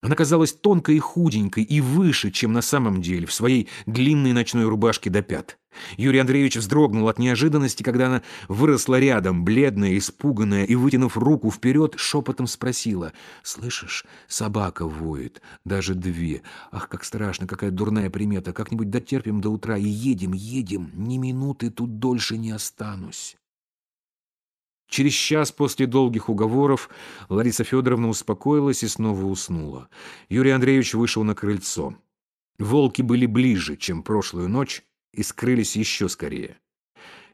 Она казалась тонкой и худенькой и выше, чем на самом деле, в своей длинной ночной рубашке до пят. Юрий Андреевич вздрогнул от неожиданности, когда она выросла рядом, бледная, испуганная, и, вытянув руку вперед, шепотом спросила. «Слышишь, собака воет, даже две. Ах, как страшно, какая дурная примета. Как-нибудь дотерпим до утра и едем, едем. Ни минуты тут дольше не останусь». Через час после долгих уговоров Лариса Федоровна успокоилась и снова уснула. Юрий Андреевич вышел на крыльцо. Волки были ближе, чем прошлую ночь, и скрылись еще скорее.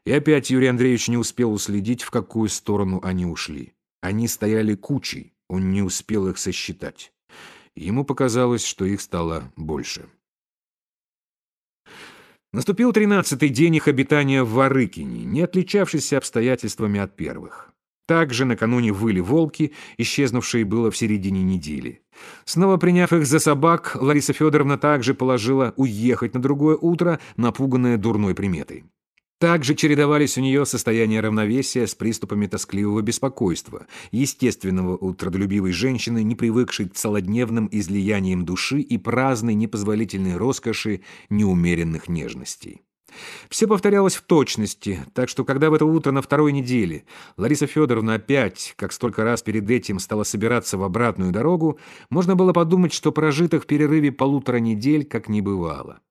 И опять Юрий Андреевич не успел уследить, в какую сторону они ушли. Они стояли кучей, он не успел их сосчитать. Ему показалось, что их стало больше. Наступил тринадцатый день их обитания в Варыкине, не отличавшийся обстоятельствами от первых. Также накануне выли волки, исчезнувшие было в середине недели. Снова приняв их за собак, Лариса Федоровна также положила уехать на другое утро, напуганная дурной приметой. Также чередовались у нее состояния равновесия с приступами тоскливого беспокойства, естественного у трудолюбивой женщины, не привыкшей к целодневным излияниям души и праздной непозволительной роскоши неумеренных нежностей. Все повторялось в точности, так что когда в это утро на второй неделе Лариса Федоровна опять, как столько раз перед этим, стала собираться в обратную дорогу, можно было подумать, что прожитых в перерыве полутора недель как не бывало.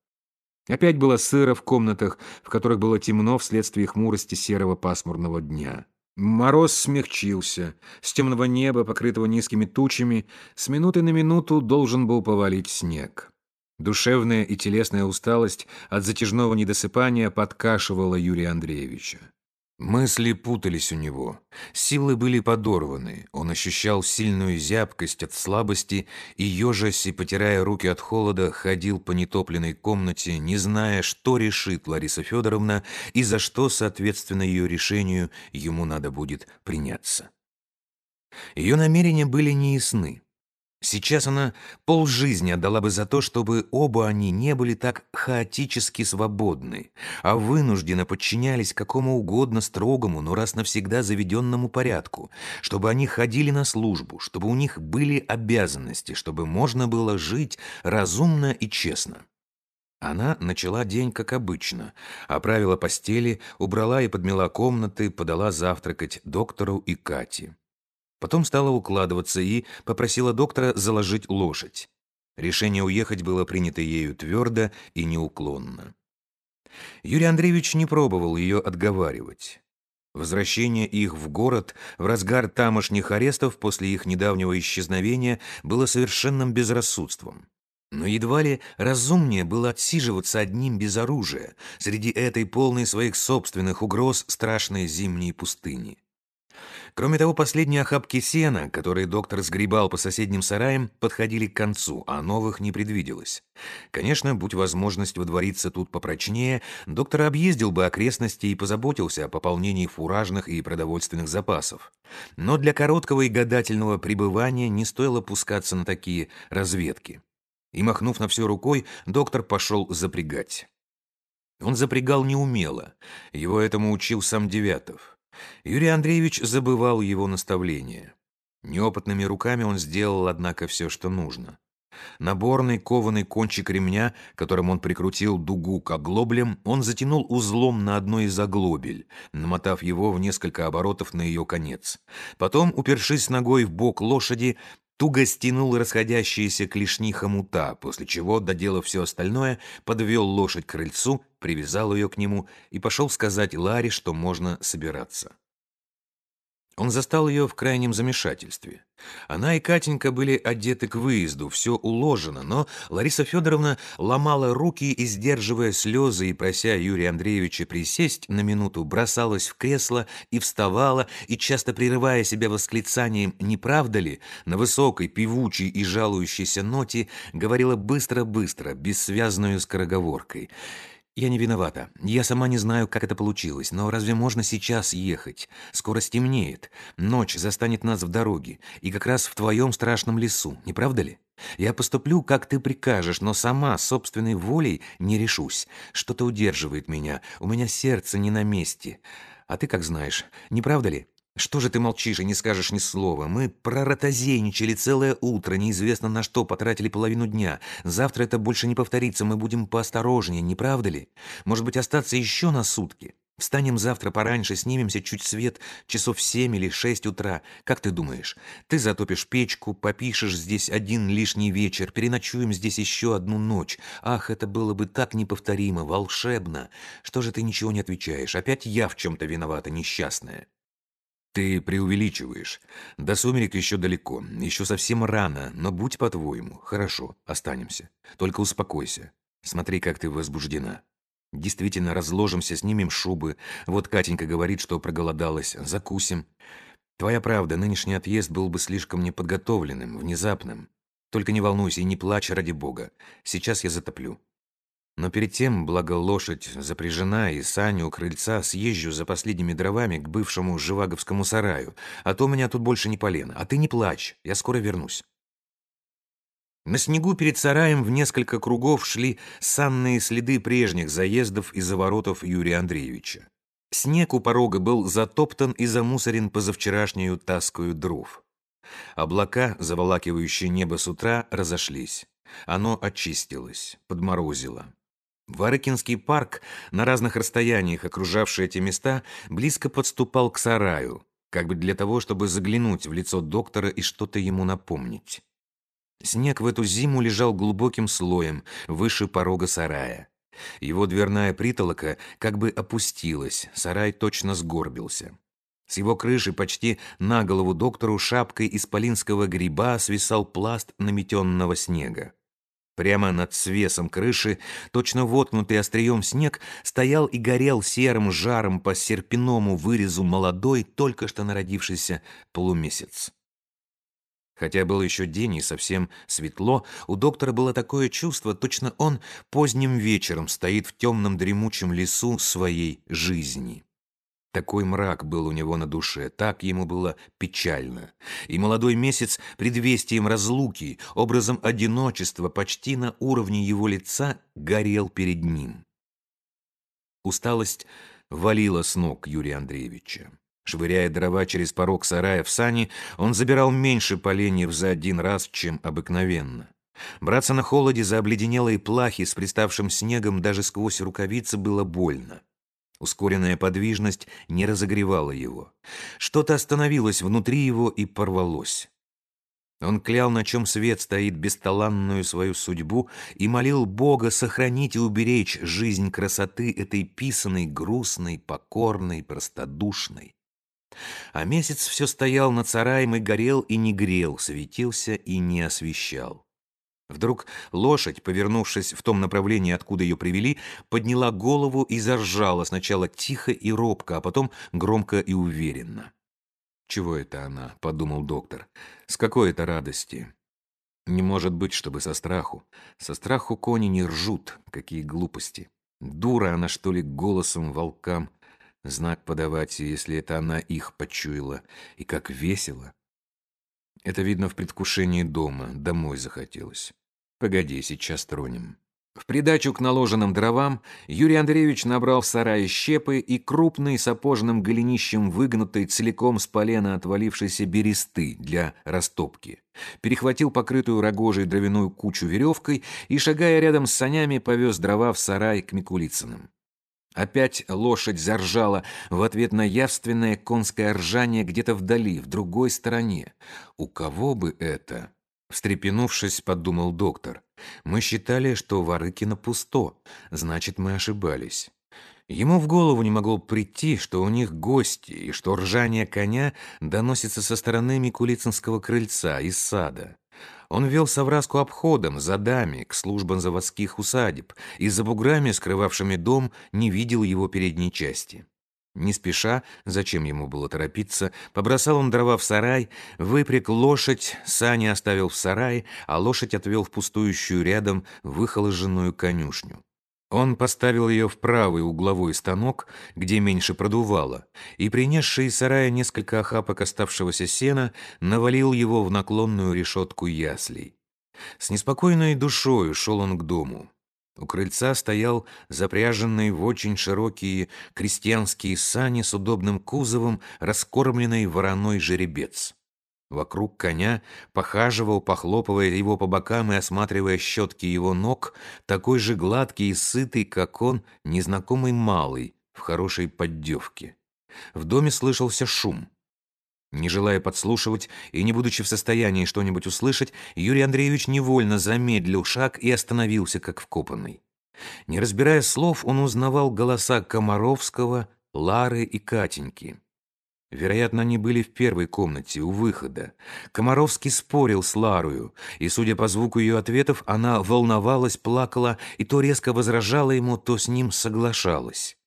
Опять было сыро в комнатах, в которых было темно вследствие хмурости серого пасмурного дня. Мороз смягчился. С темного неба, покрытого низкими тучами, с минуты на минуту должен был повалить снег. Душевная и телесная усталость от затяжного недосыпания подкашивала Юрия Андреевича. Мысли путались у него, силы были подорваны, он ощущал сильную зябкость от слабости и, ежась и потирая руки от холода, ходил по нетопленной комнате, не зная, что решит Лариса Федоровна и за что, соответственно ее решению, ему надо будет приняться. Ее намерения были неясны. Сейчас она полжизни отдала бы за то, чтобы оба они не были так хаотически свободны, а вынужденно подчинялись какому угодно строгому, но раз навсегда заведенному порядку, чтобы они ходили на службу, чтобы у них были обязанности, чтобы можно было жить разумно и честно. Она начала день как обычно, оправила постели, убрала и подмела комнаты, подала завтракать доктору и Кате. Потом стала укладываться и попросила доктора заложить лошадь. Решение уехать было принято ею твердо и неуклонно. Юрий Андреевич не пробовал ее отговаривать. Возвращение их в город в разгар тамошних арестов после их недавнего исчезновения было совершенным безрассудством. Но едва ли разумнее было отсиживаться одним без оружия среди этой полной своих собственных угроз страшной зимней пустыни. Кроме того, последние охапки сена, которые доктор сгребал по соседним сараям, подходили к концу, а новых не предвиделось. Конечно, будь возможность водвориться тут попрочнее, доктор объездил бы окрестности и позаботился о пополнении фуражных и продовольственных запасов. Но для короткого и гадательного пребывания не стоило пускаться на такие разведки. И, махнув на все рукой, доктор пошел запрягать. Он запрягал неумело, его этому учил сам Девятов. Юрий Андреевич забывал его наставления. Неопытными руками он сделал, однако, все, что нужно. Наборный кованый кончик ремня, которым он прикрутил дугу к оглоблям, он затянул узлом на одной из оглобель, намотав его в несколько оборотов на ее конец. Потом, упершись ногой в бок лошади, туго стянул расходящиеся клешни хомута, после чего, доделав все остальное, подвел лошадь к крыльцу, привязал ее к нему и пошел сказать Ларе, что можно собираться. Он застал ее в крайнем замешательстве. Она и Катенька были одеты к выезду, все уложено, но Лариса Федоровна ломала руки и, сдерживая слезы и прося Юрия Андреевича присесть на минуту, бросалась в кресло и вставала, и, часто прерывая себя восклицанием «не правда ли?», на высокой, певучей и жалующейся ноте говорила быстро-быстро, бессвязную скороговоркой – «Я не виновата. Я сама не знаю, как это получилось. Но разве можно сейчас ехать? Скоро стемнеет. Ночь застанет нас в дороге. И как раз в твоем страшном лесу. Не правда ли? Я поступлю, как ты прикажешь, но сама, собственной волей, не решусь. Что-то удерживает меня. У меня сердце не на месте. А ты как знаешь. Не правда ли?» «Что же ты молчишь и не скажешь ни слова? Мы проротозейничали целое утро, неизвестно на что, потратили половину дня. Завтра это больше не повторится, мы будем поосторожнее, не правда ли? Может быть, остаться еще на сутки? Встанем завтра пораньше, снимемся чуть свет, часов семь или шесть утра. Как ты думаешь? Ты затопишь печку, попишешь здесь один лишний вечер, переночуем здесь еще одну ночь. Ах, это было бы так неповторимо, волшебно. Что же ты ничего не отвечаешь? Опять я в чем-то виновата, несчастная». «Ты преувеличиваешь. До сумерек еще далеко, еще совсем рано, но будь по-твоему. Хорошо, останемся. Только успокойся. Смотри, как ты возбуждена. Действительно, разложимся, снимем шубы. Вот Катенька говорит, что проголодалась. Закусим. Твоя правда, нынешний отъезд был бы слишком неподготовленным, внезапным. Только не волнуйся и не плачь ради бога. Сейчас я затоплю. Но перед тем, благо лошадь запряжена и сани у крыльца, съезжу за последними дровами к бывшему живаговскому сараю, а то у меня тут больше не полено. А ты не плачь, я скоро вернусь. На снегу перед сараем в несколько кругов шли санные следы прежних заездов и заворотов Юрия Андреевича. Снег у порога был затоптан и замусорен позавчерашнюю таскую дров. Облака, заволакивающие небо с утра, разошлись. Оно очистилось, подморозило. Варыкинский парк, на разных расстояниях окружавший эти места, близко подступал к сараю, как бы для того, чтобы заглянуть в лицо доктора и что-то ему напомнить. Снег в эту зиму лежал глубоким слоем выше порога сарая. Его дверная притолока как бы опустилась, сарай точно сгорбился. С его крыши почти на голову доктору шапкой исполинского гриба свисал пласт наметенного снега. Прямо над свесом крыши, точно воткнутый острием снег, стоял и горел серым жаром по серпиному вырезу молодой, только что народившийся полумесяц. Хотя был еще день и совсем светло, у доктора было такое чувство, точно он поздним вечером стоит в темном дремучем лесу своей жизни. Такой мрак был у него на душе, так ему было печально. И молодой месяц предвестием разлуки, образом одиночества почти на уровне его лица горел перед ним. Усталость валила с ног Юрия Андреевича. Швыряя дрова через порог сарая в сани, он забирал меньше поленьев за один раз, чем обыкновенно. Браться на холоде за обледенелые плахи с приставшим снегом даже сквозь рукавицы было больно. Ускоренная подвижность не разогревала его. Что-то остановилось внутри его и порвалось. Он клял, на чем свет стоит бесталанную свою судьбу, и молил Бога сохранить и уберечь жизнь красоты этой писаной, грустной, покорной, простодушной. А месяц все стоял над сараем и горел и не грел, светился и не освещал. Вдруг лошадь, повернувшись в том направлении, откуда ее привели, подняла голову и заржала, сначала тихо и робко, а потом громко и уверенно. «Чего это она?» — подумал доктор. «С какой это радости?» «Не может быть, чтобы со страху. Со страху кони не ржут. Какие глупости. Дура она, что ли, голосом волкам знак подавать, если это она их почуяла. И как весело!» Это видно в предвкушении дома. Домой захотелось. Погоди, сейчас тронем. В придачу к наложенным дровам Юрий Андреевич набрал в сарае щепы и крупный сапожным голенищем выгнутой целиком с полена отвалившейся бересты для растопки. Перехватил покрытую рогожей дровяную кучу веревкой и, шагая рядом с санями, повез дрова в сарай к Микулицыным. Опять лошадь заржала в ответ на явственное конское ржание где-то вдали, в другой стороне. У кого бы это? Встрепенувшись, подумал доктор. Мы считали, что Варыкино пусто, значит, мы ошибались. Ему в голову не могло прийти, что у них гости, и что ржание коня доносится со стороны Микулицинского крыльца, из сада. Он вел совраску обходом, за дами, к службам заводских усадеб, и за буграми, скрывавшими дом, не видел его передней части. Не спеша, зачем ему было торопиться, побросал он дрова в сарай, выпряг лошадь, сани оставил в сарае, а лошадь отвел в пустующую рядом выхоложенную конюшню. Он поставил ее в правый угловой станок, где меньше продувало, и, принесший из сарая несколько охапок оставшегося сена, навалил его в наклонную решетку яслей. С неспокойной душой шел он к дому. У крыльца стоял запряженный в очень широкие крестьянские сани с удобным кузовом раскормленный вороной жеребец. Вокруг коня похаживал, похлопывая его по бокам и осматривая щетки его ног, такой же гладкий и сытый, как он, незнакомый малый, в хорошей поддевке. В доме слышался шум. Не желая подслушивать и не будучи в состоянии что-нибудь услышать, Юрий Андреевич невольно замедлил шаг и остановился, как вкопанный. Не разбирая слов, он узнавал голоса Комаровского, Лары и Катеньки. Вероятно, они были в первой комнате, у выхода. Комаровский спорил с Ларою, и, судя по звуку ее ответов, она волновалась, плакала и то резко возражала ему, то с ним соглашалась.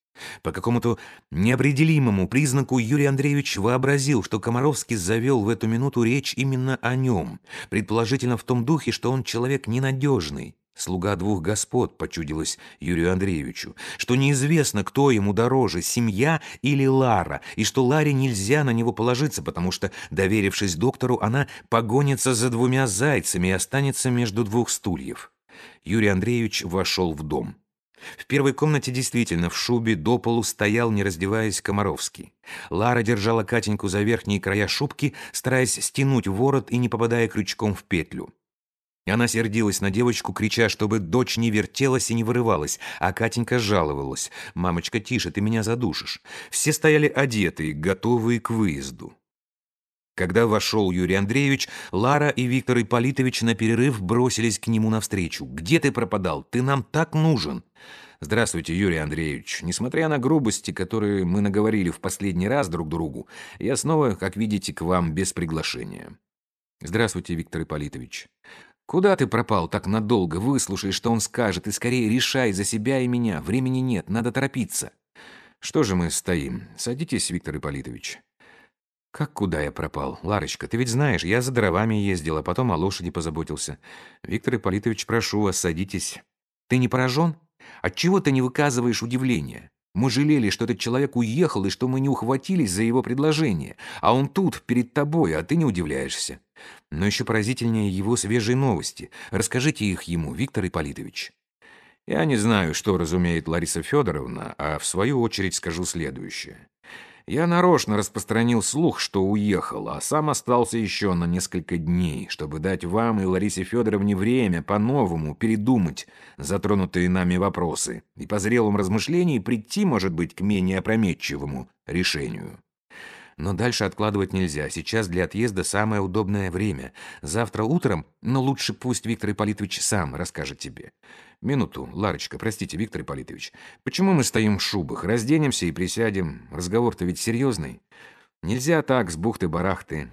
По какому-то неопределимому признаку Юрий Андреевич вообразил, что Комаровский завел в эту минуту речь именно о нем, предположительно в том духе, что он человек ненадежный. Слуга двух господ, почудилось Юрию Андреевичу, что неизвестно, кто ему дороже, семья или Лара, и что Ларе нельзя на него положиться, потому что, доверившись доктору, она погонится за двумя зайцами и останется между двух стульев. Юрий Андреевич вошел в дом. В первой комнате действительно в шубе до полу стоял, не раздеваясь, Комаровский. Лара держала Катеньку за верхние края шубки, стараясь стянуть ворот и не попадая крючком в петлю. Она сердилась на девочку, крича, чтобы дочь не вертелась и не вырывалась, а Катенька жаловалась. «Мамочка, тише, ты меня задушишь». Все стояли одетые, готовые к выезду. Когда вошел Юрий Андреевич, Лара и Виктор Ипполитович на перерыв бросились к нему навстречу. «Где ты пропадал? Ты нам так нужен!» «Здравствуйте, Юрий Андреевич. Несмотря на грубости, которые мы наговорили в последний раз друг другу, я снова, как видите, к вам без приглашения». «Здравствуйте, Виктор Ипполитович. Куда ты пропал так надолго? Выслушай, что он скажет, и скорее решай за себя и меня. Времени нет, надо торопиться». «Что же мы стоим? Садитесь, Виктор Ипполитович». «Как куда я пропал? Ларочка, ты ведь знаешь, я за дровами ездил, а потом о лошади позаботился. Виктор Ипполитович, прошу вас, садитесь. Ты не поражен? Отчего ты не выказываешь удивления? Мы жалели, что этот человек уехал и что мы не ухватились за его предложение. А он тут, перед тобой, а ты не удивляешься. Но еще поразительнее его свежие новости. Расскажите их ему, Виктор Ипполитович. Я не знаю, что разумеет Лариса Федоровна, а в свою очередь скажу следующее. Я нарочно распространил слух, что уехал, а сам остался еще на несколько дней, чтобы дать вам и Ларисе Федоровне время по-новому передумать затронутые нами вопросы и по зрелым размышлениям прийти, может быть, к менее опрометчивому решению. Но дальше откладывать нельзя. Сейчас для отъезда самое удобное время. Завтра утром, но лучше пусть Виктор Ипполитович сам расскажет тебе. Минуту, Ларочка, простите, Виктор Ипполитович. Почему мы стоим в шубах? Разденемся и присядем. Разговор-то ведь серьезный. Нельзя так, с бухты-барахты.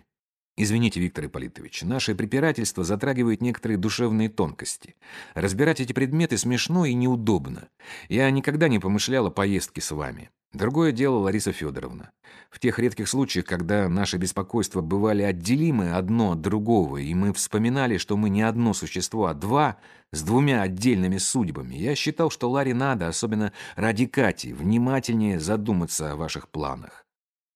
Извините, Виктор Ипполитович, наше препирательство затрагивает некоторые душевные тонкости. Разбирать эти предметы смешно и неудобно. Я никогда не помышлял о поездке с вами. Другое дело Лариса Федоровна. В тех редких случаях, когда наши беспокойства бывали отделимы одно от другого, и мы вспоминали, что мы не одно существо, а два, с двумя отдельными судьбами, я считал, что Ларе надо, особенно ради Кати, внимательнее задуматься о ваших планах.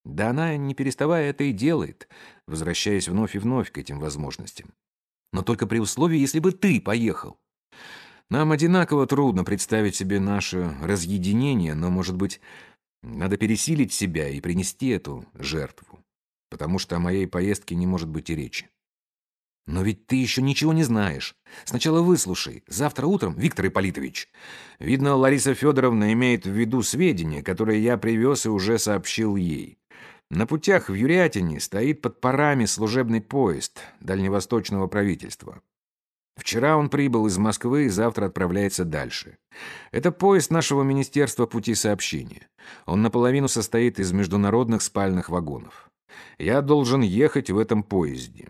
Да она, не переставая, это и делает, возвращаясь вновь и вновь к этим возможностям. Но только при условии, если бы ты поехал. Нам одинаково трудно представить себе наше разъединение, но, может быть, надо пересилить себя и принести эту жертву, потому что о моей поездке не может быть и речи. Но ведь ты еще ничего не знаешь. Сначала выслушай. Завтра утром, Виктор Ипполитович. Видно, Лариса Федоровна имеет в виду сведения, которые я привез и уже сообщил ей. На путях в Юрятине стоит под парами служебный поезд дальневосточного правительства. Вчера он прибыл из Москвы и завтра отправляется дальше. Это поезд нашего Министерства пути сообщения. Он наполовину состоит из международных спальных вагонов. Я должен ехать в этом поезде.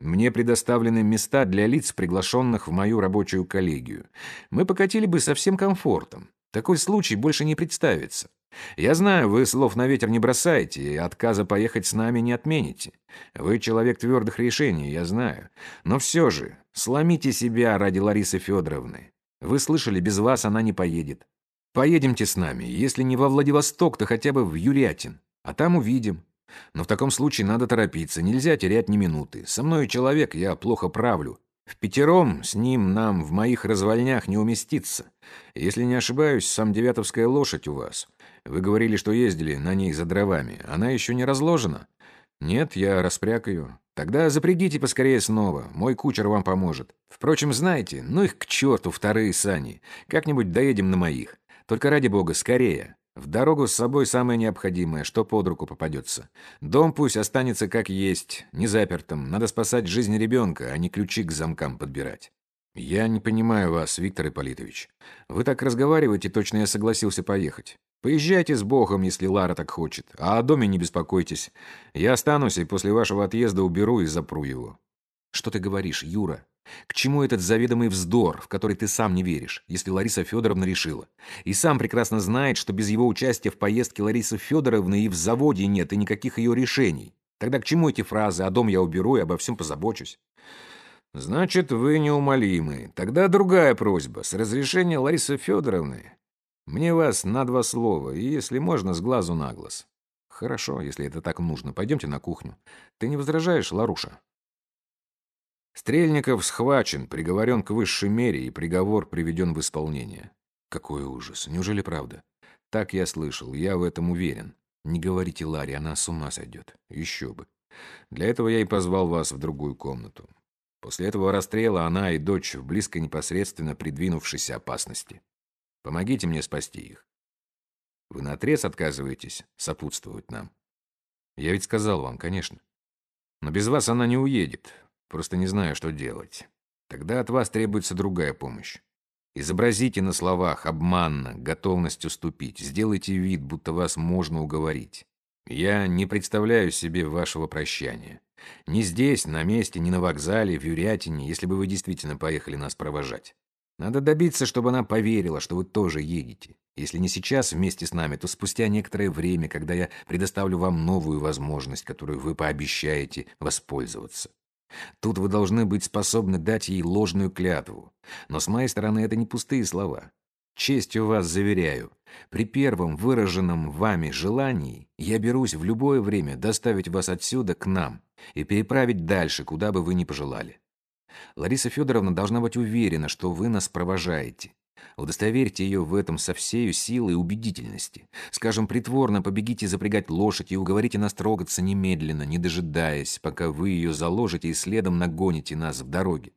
Мне предоставлены места для лиц, приглашенных в мою рабочую коллегию. Мы покатили бы со всем комфортом. Такой случай больше не представится. Я знаю, вы слов на ветер не бросаете и отказа поехать с нами не отмените. Вы человек твердых решений, я знаю. Но все же, сломите себя ради Ларисы Федоровны. Вы слышали, без вас она не поедет. Поедемте с нами, если не во Владивосток, то хотя бы в Юрятин. А там увидим. Но в таком случае надо торопиться, нельзя терять ни минуты. Со мной человек, я плохо правлю. В пятером с ним нам в моих развальнях не уместиться. Если не ошибаюсь, сам девятовская лошадь у вас. Вы говорили, что ездили на ней за дровами. Она еще не разложена? Нет, я распряг. Тогда запрягите поскорее снова. Мой кучер вам поможет. Впрочем, знаете, ну их к черту вторые сани. Как-нибудь доедем на моих. Только ради бога, скорее. В дорогу с собой самое необходимое, что под руку попадется. Дом пусть останется как есть, не запертым. Надо спасать жизнь ребенка, а не ключи к замкам подбирать. Я не понимаю вас, Виктор Ипполитович. Вы так разговариваете, точно я согласился поехать. Поезжайте с Богом, если Лара так хочет. А о доме не беспокойтесь. Я останусь и после вашего отъезда уберу и запру его. Что ты говоришь, Юра? К чему этот заведомый вздор, в который ты сам не веришь, если Лариса Федоровна решила? И сам прекрасно знает, что без его участия в поездке Ларисы Федоровны и в заводе нет, и никаких ее решений. Тогда к чему эти фразы «о дом я уберу и обо всем позабочусь»? Значит, вы неумолимы. Тогда другая просьба. С разрешения Ларисы Федоровны мне вас на два слова, и, если можно, с глазу на глаз. Хорошо, если это так нужно. Пойдемте на кухню. Ты не возражаешь, Ларуша? Стрельников схвачен, приговорен к высшей мере, и приговор приведен в исполнение. Какой ужас. Неужели правда? Так я слышал, я в этом уверен. Не говорите Ларе, она с ума сойдет. Еще бы. Для этого я и позвал вас в другую комнату. После этого расстрела она и дочь в близкой непосредственно придвинувшейся опасности. Помогите мне спасти их. Вы наотрез отказываетесь сопутствовать нам? Я ведь сказал вам, конечно. Но без вас она не уедет. Просто не знаю, что делать. Тогда от вас требуется другая помощь. Изобразите на словах обманно готовность уступить. Сделайте вид, будто вас можно уговорить. Я не представляю себе вашего прощания. Ни здесь, на месте, ни на вокзале, в Юрятине, если бы вы действительно поехали нас провожать. Надо добиться, чтобы она поверила, что вы тоже едете. Если не сейчас вместе с нами, то спустя некоторое время, когда я предоставлю вам новую возможность, которую вы пообещаете воспользоваться. Тут вы должны быть способны дать ей ложную клятву. Но с моей стороны это не пустые слова. Честью вас заверяю, при первом выраженном вами желании я берусь в любое время доставить вас отсюда к нам и переправить дальше, куда бы вы ни пожелали. Лариса Федоровна должна быть уверена, что вы нас провожаете. Удостоверьте ее в этом со всею силой убедительности. Скажем, притворно побегите запрягать лошадь и уговорите нас трогаться немедленно, не дожидаясь, пока вы ее заложите и следом нагоните нас в дороге.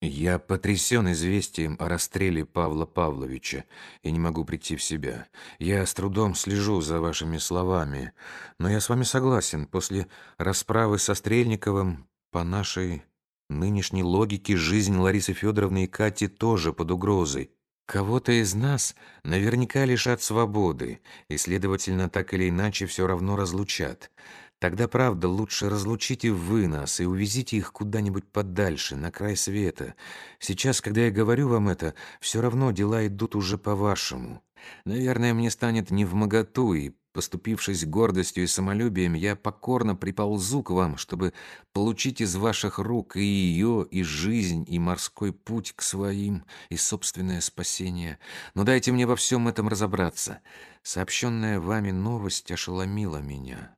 Я потрясен известием о расстреле Павла Павловича и не могу прийти в себя. Я с трудом слежу за вашими словами, но я с вами согласен. После расправы со Стрельниковым по нашей нынешней логике жизнь Ларисы Федоровны и Кати тоже под угрозой. Кого-то из нас наверняка лишат свободы, и, следовательно, так или иначе все равно разлучат. Тогда, правда, лучше разлучите вы нас и увезите их куда-нибудь подальше, на край света. Сейчас, когда я говорю вам это, все равно дела идут уже по-вашему. Наверное, мне станет невмоготу, и, поступившись гордостью и самолюбием, я покорно приползу к вам, чтобы получить из ваших рук и ее, и жизнь, и морской путь к своим, и собственное спасение. Но дайте мне во всем этом разобраться. Сообщенная вами новость ошеломила меня».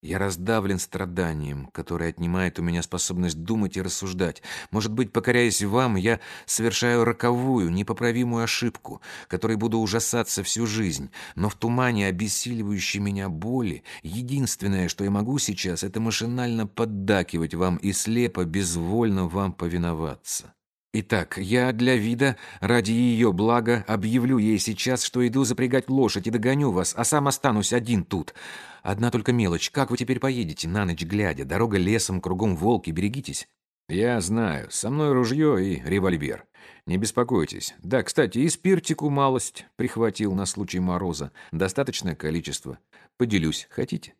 Я раздавлен страданием, которое отнимает у меня способность думать и рассуждать. Может быть, покоряясь вам, я совершаю роковую, непоправимую ошибку, которой буду ужасаться всю жизнь. Но в тумане обессиливающей меня боли, единственное, что я могу сейчас, это машинально поддакивать вам и слепо, безвольно вам повиноваться. Итак, я для вида, ради ее блага, объявлю ей сейчас, что иду запрягать лошадь и догоню вас, а сам останусь один тут. Одна только мелочь. Как вы теперь поедете, на ночь глядя? Дорога лесом, кругом волки, берегитесь. Я знаю. Со мной ружье и револьвер. Не беспокойтесь. Да, кстати, и спиртику малость прихватил на случай мороза. Достаточное количество. Поделюсь. Хотите?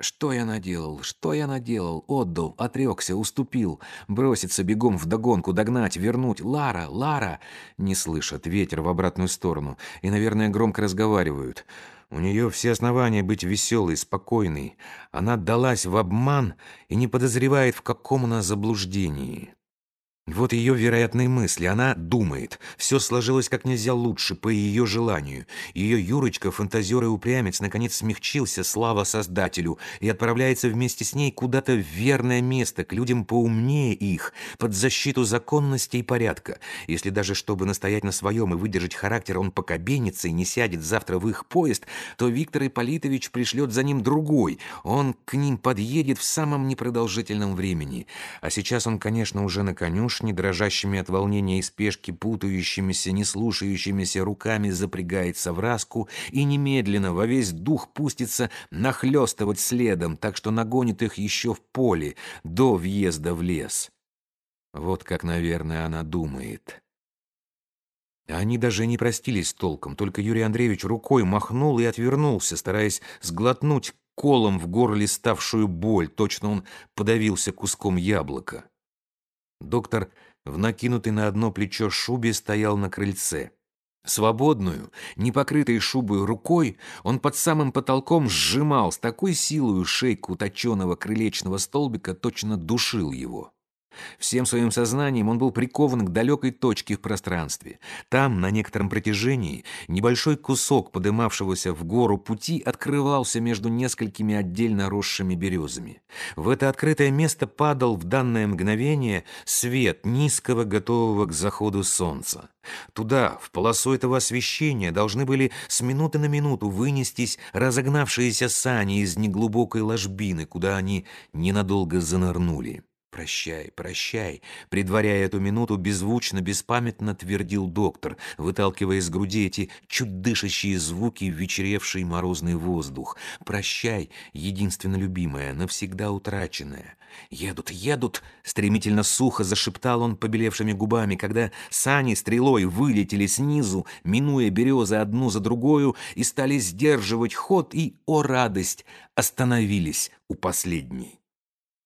Что я наделал? Что я наделал? Отдал, отрекся, уступил. Броситься бегом в догонку, догнать, вернуть. Лара, Лара! Не слышат. Ветер в обратную сторону. И, наверное, громко разговаривают. У нее все основания быть веселой, спокойной. Она далась в обман и не подозревает, в каком она заблуждении. Вот ее вероятные мысли. Она думает. Все сложилось как нельзя лучше, по ее желанию. Ее Юрочка, фантазер и упрямец, наконец смягчился, слава Создателю, и отправляется вместе с ней куда-то в верное место, к людям поумнее их, под защиту законности и порядка. Если даже, чтобы настоять на своем и выдержать характер, он покобенится и не сядет завтра в их поезд, то Виктор Ипполитович пришлет за ним другой. Он к ним подъедет в самом непродолжительном времени. А сейчас он, конечно, уже на конюшне, конюшни, дрожащими от волнения и спешки, путающимися, не слушающимися руками запрягается в раску и немедленно во весь дух пустится нахлестывать следом, так что нагонит их еще в поле, до въезда в лес. Вот как, наверное, она думает. Они даже не простились толком, только Юрий Андреевич рукой махнул и отвернулся, стараясь сглотнуть колом в горле ставшую боль, точно он подавился куском яблока. Доктор, в накинутой на одно плечо шубе, стоял на крыльце. Свободную, не покрытой шубой рукой, он под самым потолком сжимал с такой силой шейку точеного крылечного столбика, точно душил его. Всем своим сознанием он был прикован к далекой точке в пространстве. Там, на некотором протяжении, небольшой кусок подымавшегося в гору пути открывался между несколькими отдельно росшими березами. В это открытое место падал в данное мгновение свет низкого, готового к заходу солнца. Туда, в полосу этого освещения, должны были с минуты на минуту вынестись разогнавшиеся сани из неглубокой ложбины, куда они ненадолго занырнули. «Прощай, прощай!» Предваряя эту минуту, беззвучно, беспамятно твердил доктор, выталкивая из груди эти чуть дышащие звуки в вечеревший морозный воздух. «Прощай, единственно любимая, навсегда утраченная!» «Едут, едут!» — стремительно сухо зашептал он побелевшими губами, когда сани стрелой вылетели снизу, минуя березы одну за другою, и стали сдерживать ход и, о радость, остановились у последней.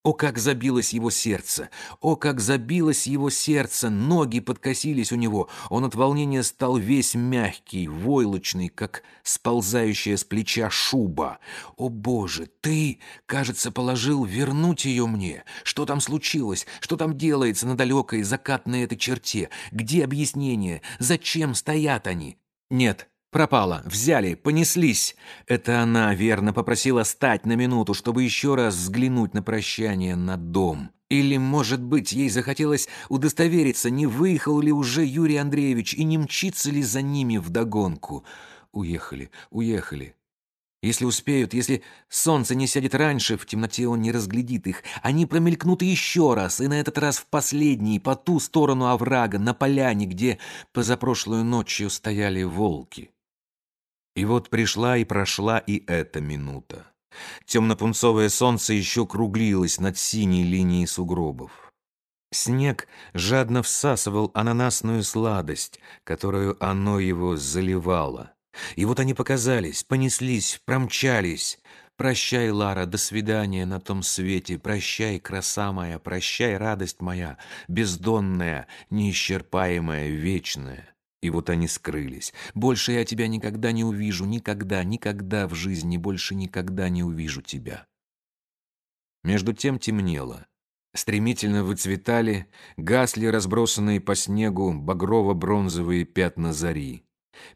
О, как забилось его сердце! О, как забилось его сердце! Ноги подкосились у него. Он от волнения стал весь мягкий, войлочный, как сползающая с плеча шуба. О, Боже, ты, кажется, положил вернуть ее мне. Что там случилось? Что там делается на далекой закатной этой черте? Где объяснение? Зачем стоят они? Нет, Пропала, взяли, понеслись. Это она верно попросила стать на минуту, чтобы еще раз взглянуть на прощание на дом. Или, может быть, ей захотелось удостовериться, не выехал ли уже Юрий Андреевич и не мчится ли за ними вдогонку. Уехали, уехали. Если успеют, если солнце не сядет раньше, в темноте он не разглядит их. Они промелькнут еще раз, и на этот раз в последний, по ту сторону оврага, на поляне, где позапрошлую ночью стояли волки. И вот пришла и прошла и эта минута. Темно-пунцовое солнце еще круглилось над синей линией сугробов. Снег жадно всасывал ананасную сладость, которую оно его заливало. И вот они показались, понеслись, промчались. Прощай, Лара, до свидания на том свете. Прощай, краса моя, прощай, радость моя, бездонная, неисчерпаемая, вечная. И вот они скрылись. Больше я тебя никогда не увижу, никогда, никогда в жизни больше никогда не увижу тебя. Между тем темнело. Стремительно выцветали, гасли разбросанные по снегу багрово-бронзовые пятна зари.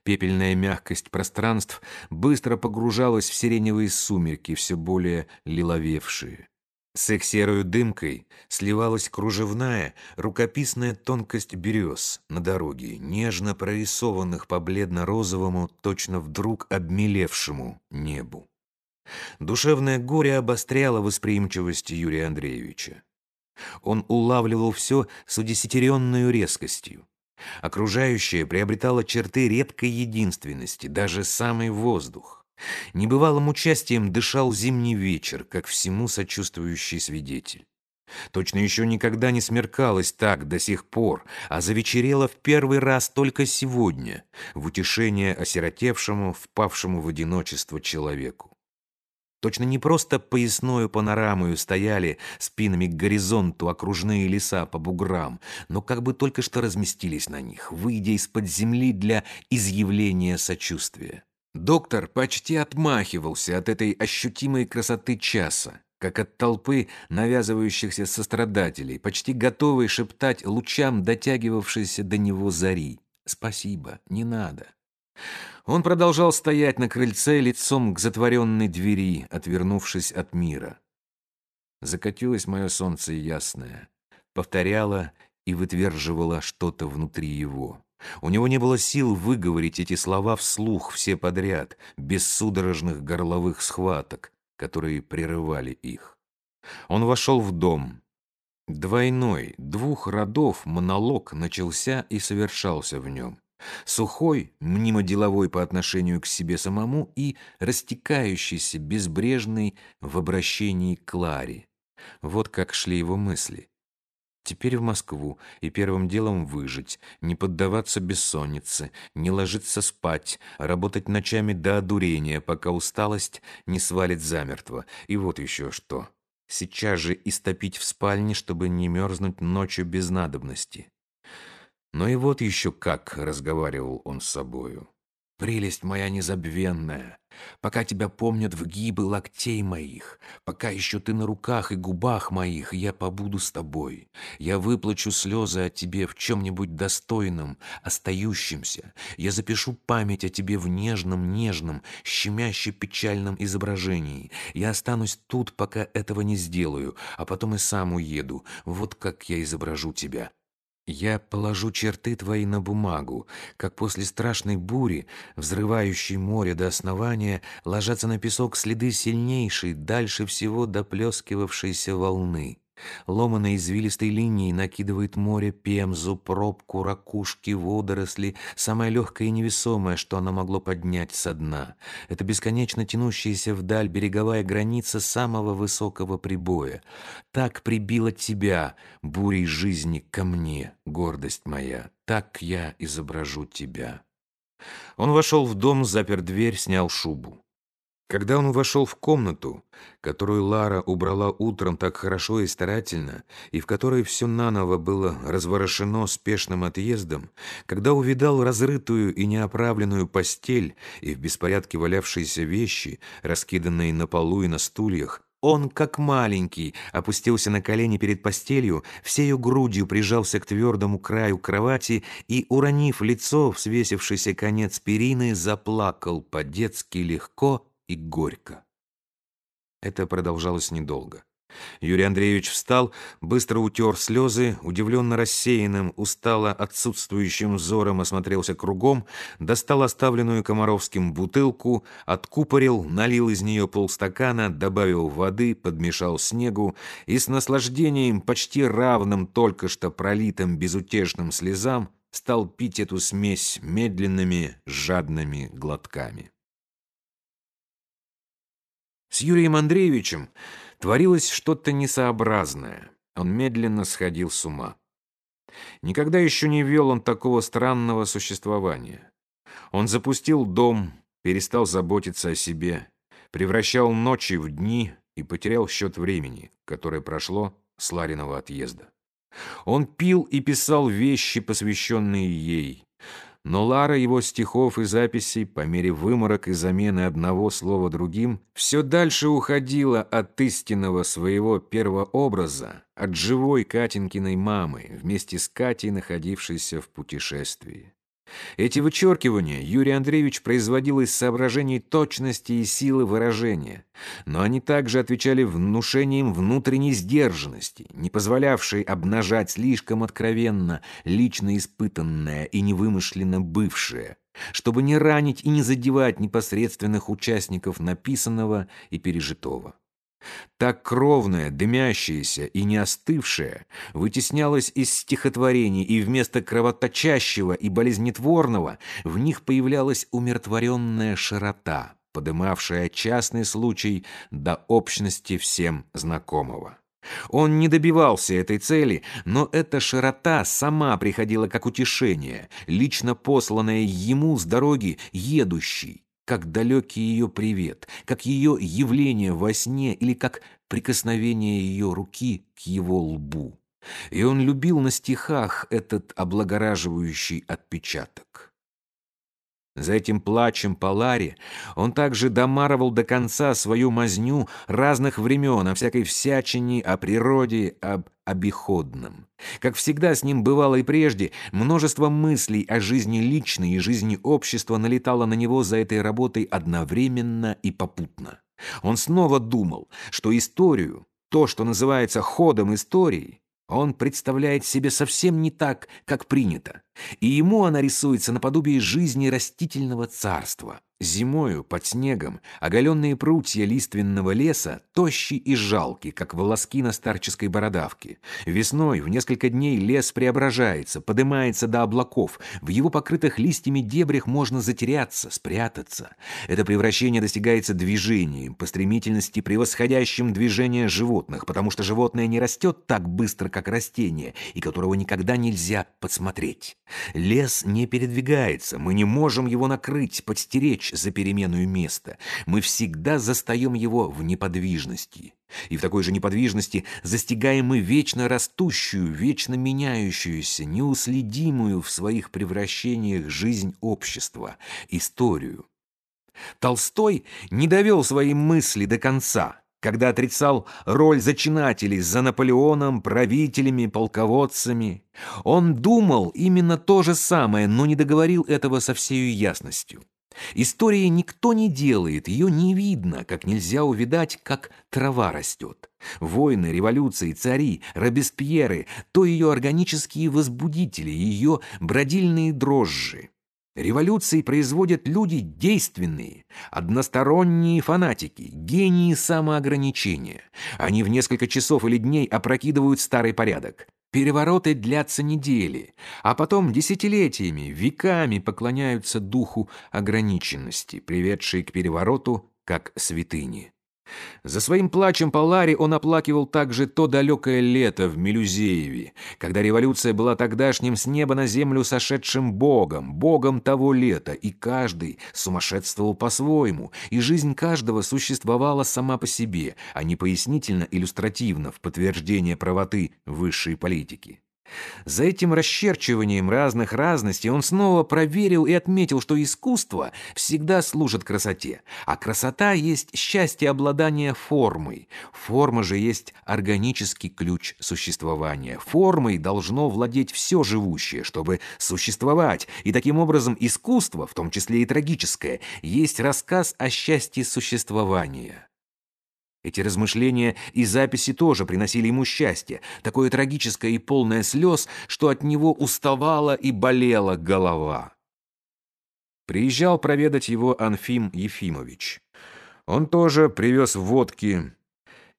Пепельная мягкость пространств быстро погружалась в сиреневые сумерки, все более лиловевшие. С их серою дымкой сливалась кружевная, рукописная тонкость берез на дороге, нежно прорисованных по бледно-розовому, точно вдруг обмелевшему небу. Душевное горе обостряло восприимчивость Юрия Андреевича. Он улавливал все с удесятеренной резкостью. Окружающее приобретало черты редкой единственности, даже самый воздух. Небывалым участием дышал зимний вечер, как всему сочувствующий свидетель. Точно еще никогда не смеркалось так до сих пор, а завечерело в первый раз только сегодня, в утешение осиротевшему, впавшему в одиночество человеку. Точно не просто поясною панорамою стояли спинами к горизонту окружные леса по буграм, но как бы только что разместились на них, выйдя из-под земли для изъявления сочувствия. Доктор почти отмахивался от этой ощутимой красоты часа, как от толпы навязывающихся сострадателей, почти готовый шептать лучам дотягивавшейся до него зари. «Спасибо, не надо». Он продолжал стоять на крыльце лицом к затворенной двери, отвернувшись от мира. Закатилось мое солнце ясное, повторяло и вытверживало что-то внутри его. У него не было сил выговорить эти слова вслух все подряд, без судорожных горловых схваток, которые прерывали их. Он вошел в дом. Двойной, двух родов монолог начался и совершался в нем. Сухой, мнимо-деловой по отношению к себе самому и растекающийся, безбрежный в обращении к Кларе. Вот как шли его мысли. Теперь в Москву и первым делом выжить, не поддаваться бессоннице, не ложиться спать, работать ночами до одурения, пока усталость не свалит замертво. И вот еще что. Сейчас же истопить в спальне, чтобы не мерзнуть ночью без надобности. Но и вот еще как разговаривал он с собою. Прелесть моя незабвенная, пока тебя помнят в гибы локтей моих, пока еще ты на руках и губах моих, я побуду с тобой. Я выплачу слезы о тебе в чем-нибудь достойном, остающемся. Я запишу память о тебе в нежном, нежном, щемяще печальном изображении. Я останусь тут, пока этого не сделаю, а потом и сам уеду. Вот как я изображу тебя. Я положу черты твои на бумагу, как после страшной бури, взрывающей море до основания, ложатся на песок следы сильнейшей, дальше всего доплескивавшейся волны. Ломаной извилистой линией накидывает море пемзу, пробку, ракушки, водоросли, самое легкое и невесомое, что оно могло поднять со дна. Это бесконечно тянущаяся вдаль береговая граница самого высокого прибоя. Так прибила тебя, бурей жизни, ко мне, гордость моя. Так я изображу тебя. Он вошел в дом, запер дверь, снял шубу. Когда он вошел в комнату, которую Лара убрала утром так хорошо и старательно, и в которой все наново было разворошено спешным отъездом, когда увидал разрытую и неоправленную постель и в беспорядке валявшиеся вещи, раскиданные на полу и на стульях, он, как маленький, опустился на колени перед постелью, всею грудью прижался к твердому краю кровати и, уронив лицо в свесившийся конец перины, заплакал по-детски легко и горько. Это продолжалось недолго. Юрий Андреевич встал, быстро утер слезы, удивленно рассеянным, устало отсутствующим взором осмотрелся кругом, достал оставленную Комаровским бутылку, откупорил, налил из нее полстакана, добавил воды, подмешал снегу и с наслаждением, почти равным только что пролитым безутешным слезам, стал пить эту смесь медленными, жадными глотками. С Юрием Андреевичем творилось что-то несообразное. Он медленно сходил с ума. Никогда еще не вел он такого странного существования. Он запустил дом, перестал заботиться о себе, превращал ночи в дни и потерял счет времени, которое прошло с Лариного отъезда. Он пил и писал вещи, посвященные ей, но Лара его стихов и записей, по мере выморок и замены одного слова другим, все дальше уходила от истинного своего первообраза, от живой Катенькиной мамы, вместе с Катей, находившейся в путешествии. Эти вычеркивания Юрий Андреевич производил из соображений точности и силы выражения, но они также отвечали внушением внутренней сдержанности, не позволявшей обнажать слишком откровенно лично испытанное и невымышленно бывшее, чтобы не ранить и не задевать непосредственных участников написанного и пережитого. Так кровное, дымящееся и не остывшее вытеснялось из стихотворений, и вместо кровоточащего и болезнетворного в них появлялась умиротворенная широта, подымавшая частный случай до общности всем знакомого. Он не добивался этой цели, но эта широта сама приходила как утешение, лично посланное ему с дороги едущий, как далекий ее привет, как ее явление во сне или как прикосновение ее руки к его лбу. И он любил на стихах этот облагораживающий отпечаток. За этим плачем по Ларе он также домарывал до конца свою мазню разных времен о всякой всячине, о природе, об обиходном. Как всегда с ним бывало и прежде, множество мыслей о жизни личной и жизни общества налетало на него за этой работой одновременно и попутно. Он снова думал, что историю, то, что называется ходом истории, он представляет себе совсем не так, как принято, и ему она рисуется наподобие жизни растительного царства, Зимою, под снегом, оголенные прутья лиственного леса тощи и жалки, как волоски на старческой бородавке. Весной в несколько дней лес преображается, поднимается до облаков. В его покрытых листьями дебрях можно затеряться, спрятаться. Это превращение достигается движением, по стремительности превосходящим движение животных, потому что животное не растет так быстро, как растение, и которого никогда нельзя подсмотреть. Лес не передвигается, мы не можем его накрыть, подстеречь, прочь за переменную места. Мы всегда застаем его в неподвижности. И в такой же неподвижности застигаем мы вечно растущую, вечно меняющуюся, неуследимую в своих превращениях жизнь общества, историю. Толстой не довел свои мысли до конца, когда отрицал роль зачинателей за Наполеоном, правителями, полководцами. Он думал именно то же самое, но не договорил этого со всей ясностью. Истории никто не делает, ее не видно, как нельзя увидать, как трава растет. Войны, революции, цари, Робеспьеры — то ее органические возбудители, ее бродильные дрожжи. Революции производят люди действенные, односторонние фанатики, гении самоограничения. Они в несколько часов или дней опрокидывают старый порядок. Перевороты длятся недели, а потом десятилетиями, веками поклоняются духу ограниченности, приведшей к перевороту как святыне. За своим плачем по Ларе он оплакивал также то далекое лето в Мелюзееве, когда революция была тогдашним с неба на землю сошедшим богом, богом того лета, и каждый сумасшествовал по-своему, и жизнь каждого существовала сама по себе, а не пояснительно-иллюстративно в подтверждение правоты высшей политики. За этим расчерчиванием разных разностей он снова проверил и отметил, что искусство всегда служит красоте, а красота есть счастье обладания формой. Форма же есть органический ключ существования. Формой должно владеть все живущее, чтобы существовать, и таким образом искусство, в том числе и трагическое, есть рассказ о счастье существования. Эти размышления и записи тоже приносили ему счастье, такое трагическое и полное слез, что от него уставала и болела голова. Приезжал проведать его Анфим Ефимович. Он тоже привез водки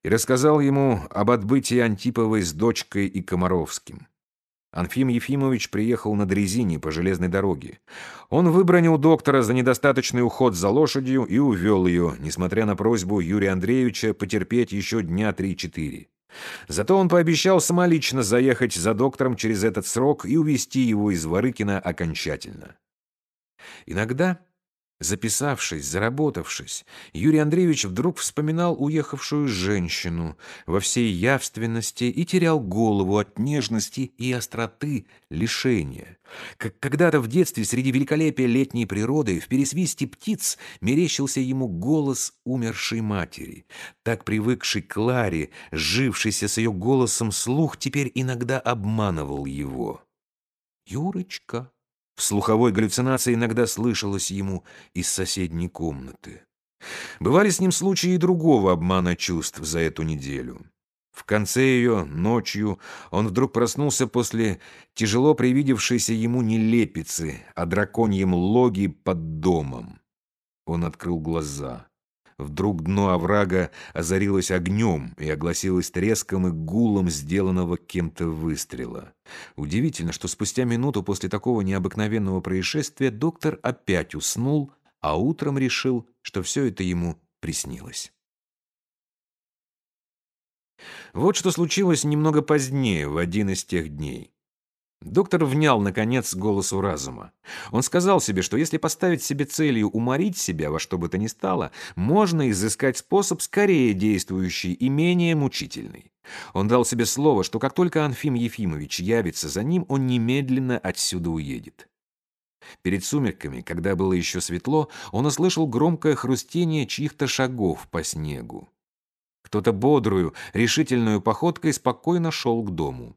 и рассказал ему об отбытии Антиповой с дочкой и Комаровским. Анфим Ефимович приехал на дрезине по железной дороге. Он выбронил доктора за недостаточный уход за лошадью и увел ее, несмотря на просьбу Юрия Андреевича потерпеть еще дня три-четыре. Зато он пообещал самолично заехать за доктором через этот срок и увезти его из Ворыкина окончательно. Иногда Записавшись, заработавшись, Юрий Андреевич вдруг вспоминал уехавшую женщину во всей явственности и терял голову от нежности и остроты лишения. Как когда-то в детстве среди великолепия летней природы в пересвисте птиц мерещился ему голос умершей матери. Так привыкший к Ларе, жившийся с ее голосом слух, теперь иногда обманывал его. «Юрочка!» В слуховой галлюцинации иногда слышалось ему из соседней комнаты. Бывали с ним случаи и другого обмана чувств за эту неделю. В конце ее, ночью, он вдруг проснулся после тяжело привидевшейся ему нелепицы о драконьем логе под домом. Он открыл глаза. Вдруг дно оврага озарилось огнем и огласилось треском и гулом сделанного кем-то выстрела. Удивительно, что спустя минуту после такого необыкновенного происшествия доктор опять уснул, а утром решил, что все это ему приснилось. Вот что случилось немного позднее, в один из тех дней. Доктор внял, наконец, голосу разума. Он сказал себе, что если поставить себе целью уморить себя во что бы то ни стало, можно изыскать способ скорее действующий и менее мучительный. Он дал себе слово, что как только Анфим Ефимович явится за ним, он немедленно отсюда уедет. Перед сумерками, когда было еще светло, он услышал громкое хрустение чьих-то шагов по снегу. Кто-то бодрую, решительную походкой спокойно шел к дому.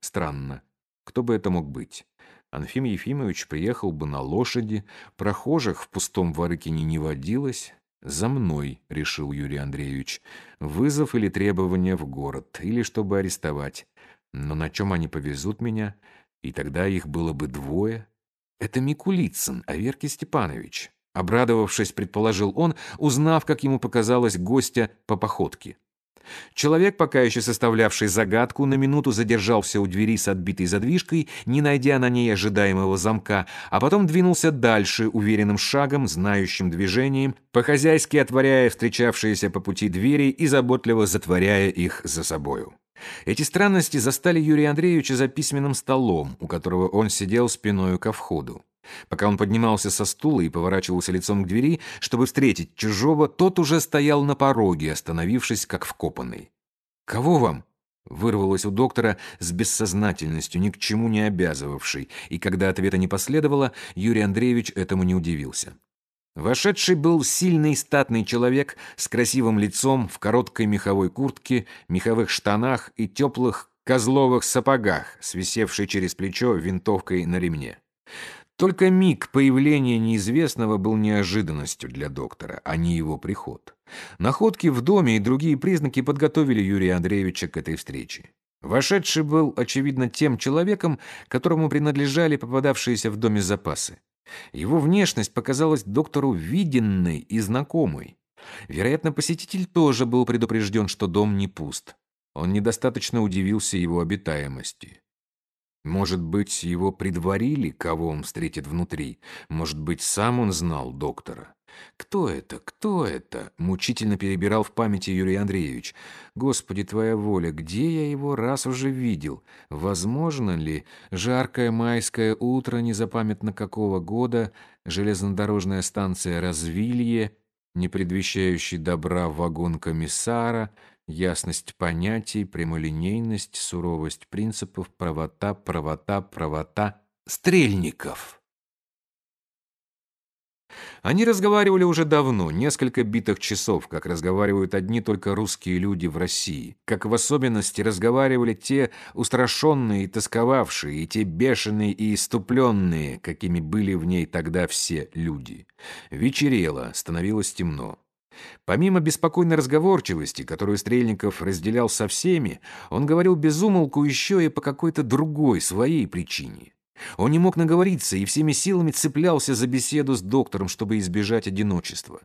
Странно. Кто бы это мог быть? Анфим Ефимович приехал бы на лошади, прохожих в пустом Варыкине не водилось. «За мной», — решил Юрий Андреевич, — «вызов или требование в город, или чтобы арестовать. Но на чем они повезут меня? И тогда их было бы двое. Это Микулицын, а Верки Степанович». Обрадовавшись, предположил он, узнав, как ему показалось гостя по походке. Человек, пока еще составлявший загадку, на минуту задержался у двери с отбитой задвижкой, не найдя на ней ожидаемого замка, а потом двинулся дальше уверенным шагом, знающим движением, по-хозяйски отворяя встречавшиеся по пути двери и заботливо затворяя их за собою. Эти странности застали Юрия Андреевича за письменным столом, у которого он сидел спиною ко входу. Пока он поднимался со стула и поворачивался лицом к двери, чтобы встретить чужого, тот уже стоял на пороге, остановившись как вкопанный. «Кого вам?» — вырвалось у доктора с бессознательностью, ни к чему не обязывавшей, и когда ответа не последовало, Юрий Андреевич этому не удивился. Вошедший был сильный статный человек с красивым лицом в короткой меховой куртке, меховых штанах и теплых козловых сапогах, свисевший через плечо винтовкой на ремне. Только миг появления неизвестного был неожиданностью для доктора, а не его приход. Находки в доме и другие признаки подготовили Юрия Андреевича к этой встрече. Вошедший был, очевидно, тем человеком, которому принадлежали попадавшиеся в доме запасы. Его внешность показалась доктору виденной и знакомой. Вероятно, посетитель тоже был предупрежден, что дом не пуст. Он недостаточно удивился его обитаемости. Может быть, его предварили, кого он встретит внутри. Может быть, сам он знал доктора. Кто это? Кто это? Мучительно перебирал в памяти Юрий Андреевич. Господи, твоя воля, где я его раз уже видел? Возможно ли жаркое майское утро незапамятно какого года, железнодорожная станция Развилье, не предвещающий добра вагон комиссара, ясность понятий, прямолинейность, суровость принципов, правота, правота, правота, стрельников. Они разговаривали уже давно, несколько битых часов, как разговаривают одни только русские люди в России, как в особенности разговаривали те устрашенные и тосковавшие, и те бешеные и иступленные, какими были в ней тогда все люди. Вечерело, становилось темно. Помимо беспокойной разговорчивости, которую Стрельников разделял со всеми, он говорил без умолку еще и по какой-то другой, своей причине. Он не мог наговориться и всеми силами цеплялся за беседу с доктором, чтобы избежать одиночества.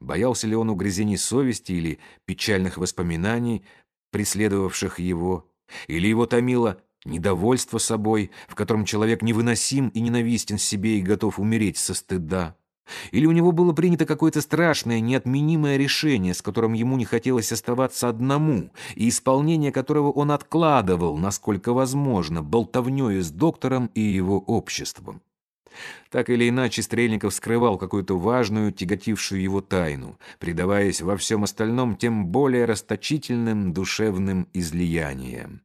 Боялся ли он угрызений совести или печальных воспоминаний, преследовавших его, или его томило недовольство собой, в котором человек невыносим и ненавистен себе и готов умереть со стыда. Или у него было принято какое-то страшное, неотменимое решение, с которым ему не хотелось оставаться одному, и исполнение которого он откладывал, насколько возможно, болтовнёю с доктором и его обществом. Так или иначе, Стрельников скрывал какую-то важную, тяготившую его тайну, предаваясь во всем остальном тем более расточительным душевным излияниям.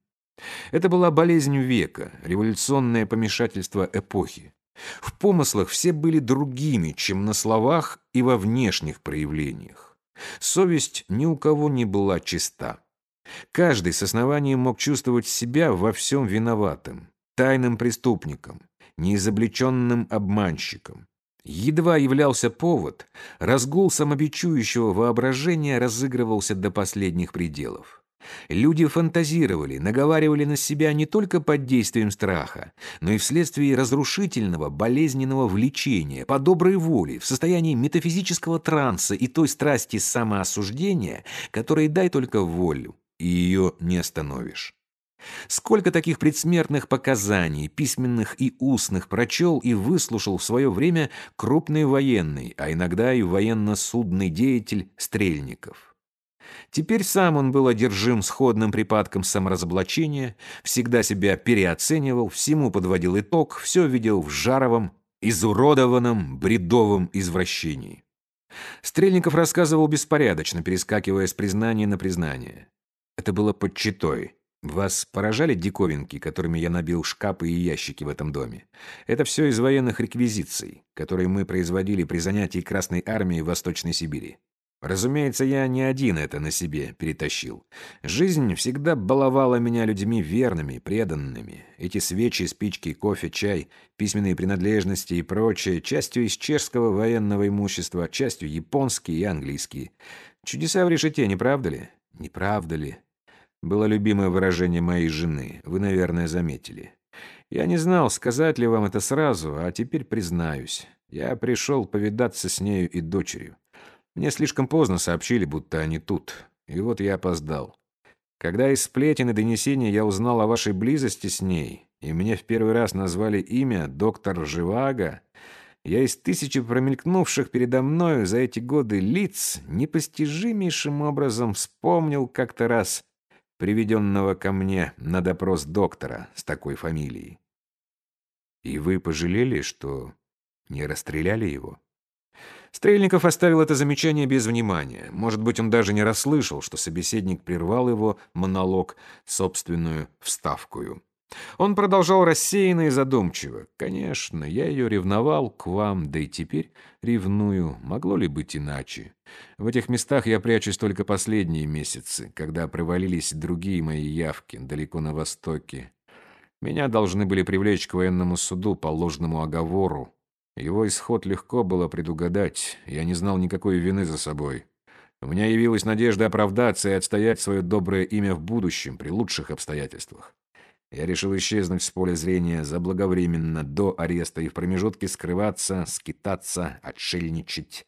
Это была болезнь века, революционное помешательство эпохи. В помыслах все были другими, чем на словах и во внешних проявлениях. Совесть ни у кого не была чиста. Каждый с основанием мог чувствовать себя во всем виноватым, тайным преступником, неизобличенным обманщиком. Едва являлся повод, разгул самобичующего воображения разыгрывался до последних пределов. Люди фантазировали, наговаривали на себя не только под действием страха, но и вследствие разрушительного, болезненного влечения, по доброй воле, в состоянии метафизического транса и той страсти самоосуждения, которой дай только волю, и ее не остановишь. Сколько таких предсмертных показаний, письменных и устных, прочел и выслушал в свое время крупный военный, а иногда и военно-судный деятель Стрельников. Теперь сам он был одержим сходным припадком саморазоблачения, всегда себя переоценивал, всему подводил итог, все видел в жаровом, изуродованном, бредовом извращении. Стрельников рассказывал беспорядочно, перескакивая с признания на признание. Это было под читой. Вас поражали диковинки, которыми я набил шкафы и ящики в этом доме? Это все из военных реквизиций, которые мы производили при занятии Красной Армии в Восточной Сибири. Разумеется, я не один это на себе перетащил. Жизнь всегда баловала меня людьми верными, преданными. Эти свечи, спички, кофе, чай, письменные принадлежности и прочее, частью из чешского военного имущества, частью японские и английские. Чудеса в решете, не правда ли? Не правда ли? Было любимое выражение моей жены, вы, наверное, заметили. Я не знал, сказать ли вам это сразу, а теперь признаюсь. Я пришел повидаться с нею и дочерью. Мне слишком поздно сообщили, будто они тут. И вот я опоздал. Когда из сплетен и донесений я узнал о вашей близости с ней, и мне в первый раз назвали имя доктор Живаго, я из тысячи промелькнувших передо мною за эти годы лиц непостижимейшим образом вспомнил как-то раз приведенного ко мне на допрос доктора с такой фамилией. И вы пожалели, что не расстреляли его? Стрельников оставил это замечание без внимания. Может быть, он даже не расслышал, что собеседник прервал его монолог собственную вставкую. Он продолжал рассеянно и задумчиво. «Конечно, я ее ревновал к вам, да и теперь ревную. Могло ли быть иначе? В этих местах я прячусь только последние месяцы, когда провалились другие мои явки далеко на востоке. Меня должны были привлечь к военному суду по ложному оговору, его исход легко было предугадать, я не знал никакой вины за собой. У меня явилась надежда оправдаться и отстоять свое доброе имя в будущем, при лучших обстоятельствах. Я решил исчезнуть с поля зрения заблаговременно, до ареста, и в промежутке скрываться, скитаться, отшельничать.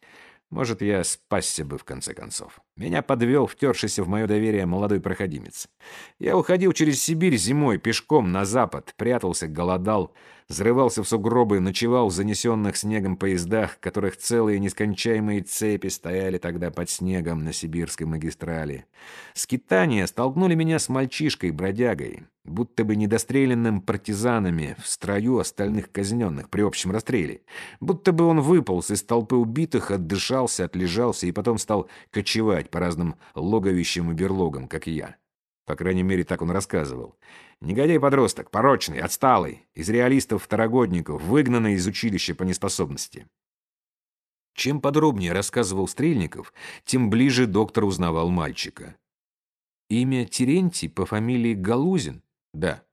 Может, я спасся бы в конце концов. Меня подвел втершийся в мое доверие молодой проходимец. Я уходил через Сибирь зимой пешком на запад, прятался, голодал, Зарывался в сугробы, ночевал в занесенных снегом поездах, которых целые нескончаемые цепи стояли тогда под снегом на сибирской магистрали. Скитания столкнули меня с мальчишкой-бродягой, будто бы недостреленным партизанами в строю остальных казненных при общем расстреле. Будто бы он выполз из толпы убитых, отдышался, отлежался и потом стал кочевать по разным логовищам и берлогам, как и я. По крайней мере, так он рассказывал. Негодяй-подросток, порочный, отсталый, из реалистов-второгодников, выгнанный из училища по неспособности. Чем подробнее рассказывал Стрельников, тем ближе доктор узнавал мальчика. Имя Терентий по фамилии Галузин? Да.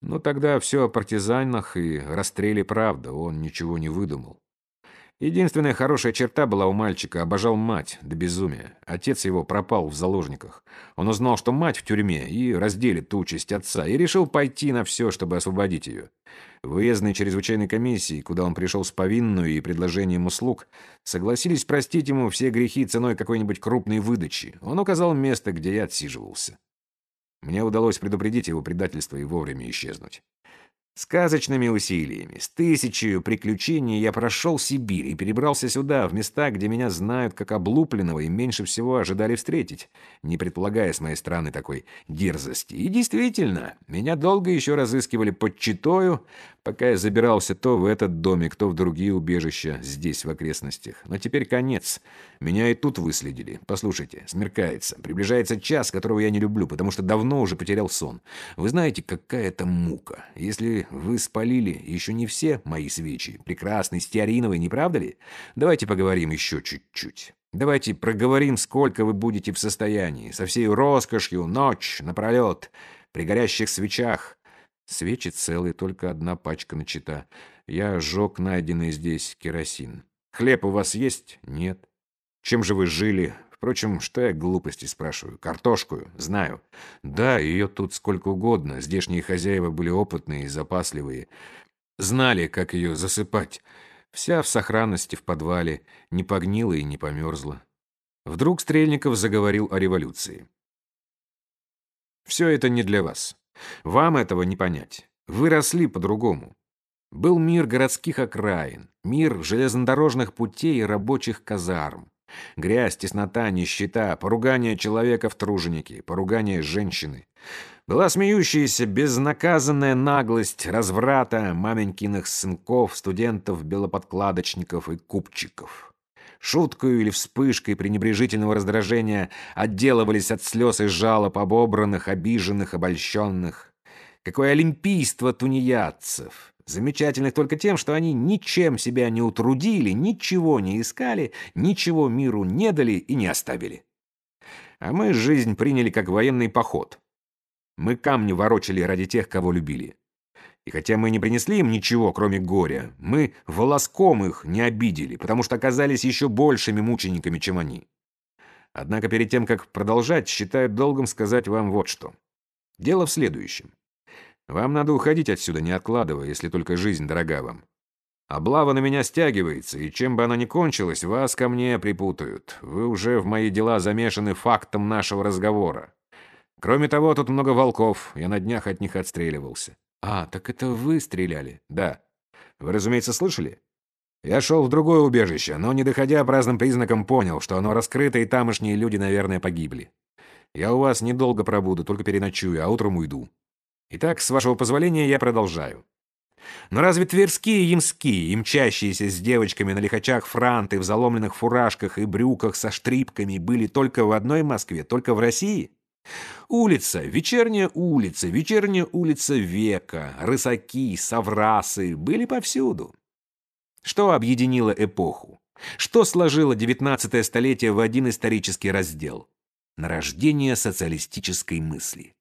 Но тогда все о партизанах и расстреле правда, он ничего не выдумал. Единственная хорошая черта была у мальчика – обожал мать до безумия. Отец его пропал в заложниках. Он узнал, что мать в тюрьме, и разделит ту участь отца, и решил пойти на все, чтобы освободить ее. Выездной чрезвычайной комиссии, куда он пришел с повинную и предложением услуг, согласились простить ему все грехи ценой какой-нибудь крупной выдачи. Он указал место, где я отсиживался. Мне удалось предупредить его предательство и вовремя исчезнуть. Сказочными усилиями, с тысячей приключений я прошел Сибирь и перебрался сюда, в места, где меня знают как облупленного и меньше всего ожидали встретить, не предполагая с моей стороны такой дерзости. И действительно, меня долго еще разыскивали под Читою, пока я забирался то в этот домик, то в другие убежища здесь, в окрестностях. Но теперь конец. Меня и тут выследили. Послушайте, смеркается. Приближается час, которого я не люблю, потому что давно уже потерял сон. Вы знаете, какая это мука. Если вы спалили еще не все мои свечи, прекрасный, стеариновый, не правда ли? Давайте поговорим еще чуть-чуть. Давайте проговорим, сколько вы будете в состоянии, со всей роскошью, ночь, напролет, при горящих свечах. Свечи целые, только одна пачка начата. Я сжег найденный здесь керосин. Хлеб у вас есть? Нет. Чем же вы жили? Впрочем, что я глупости спрашиваю? Картошку? Знаю. Да, ее тут сколько угодно. Здешние хозяева были опытные и запасливые. Знали, как ее засыпать. Вся в сохранности в подвале, не погнила и не померзла. Вдруг Стрельников заговорил о революции. «Все это не для вас. Вам этого не понять. Вы росли по-другому. Был мир городских окраин, мир железнодорожных путей и рабочих казарм. Грязь, теснота, нищета, поругание человека в труженике, поругание женщины. Была смеющаяся безнаказанная наглость разврата маменькиных сынков, студентов, белоподкладочников и купчиков. Шуткою или вспышкой пренебрежительного раздражения отделывались от слез и жалоб обобранных, обиженных, обольщенных. Какое олимпийство тунеядцев! Замечательных только тем, что они ничем себя не утрудили, ничего не искали, ничего миру не дали и не оставили. А мы жизнь приняли как военный поход. Мы камни ворочали ради тех, кого любили. И хотя мы не принесли им ничего, кроме горя, мы волоском их не обидели, потому что оказались еще большими мучениками, чем они. Однако перед тем, как продолжать, считаю долгом сказать вам вот что. Дело в следующем. Вам надо уходить отсюда, не откладывая, если только жизнь дорога вам. Облава на меня стягивается, и чем бы она ни кончилась, вас ко мне припутают. Вы уже в мои дела замешаны фактом нашего разговора. Кроме того, тут много волков, я на днях от них отстреливался. А, так это вы стреляли? Да. Вы, разумеется, слышали? Я шел в другое убежище, но, не доходя по разным признакам, понял, что оно раскрыто, и тамошние люди, наверное, погибли. Я у вас недолго пробуду, только переночую, а утром уйду. Итак, с вашего позволения, я продолжаю. Но разве тверские и ямские, и мчащиеся с девочками на лихачах франты в заломленных фуражках и брюках со штрипками были только в одной Москве, только в России? Улица, вечерняя улица, вечерняя улица века, рысаки, соврасы были повсюду. Что объединило эпоху? Что сложило девятнадцатое столетие в один исторический раздел? Нарождение социалистической мысли.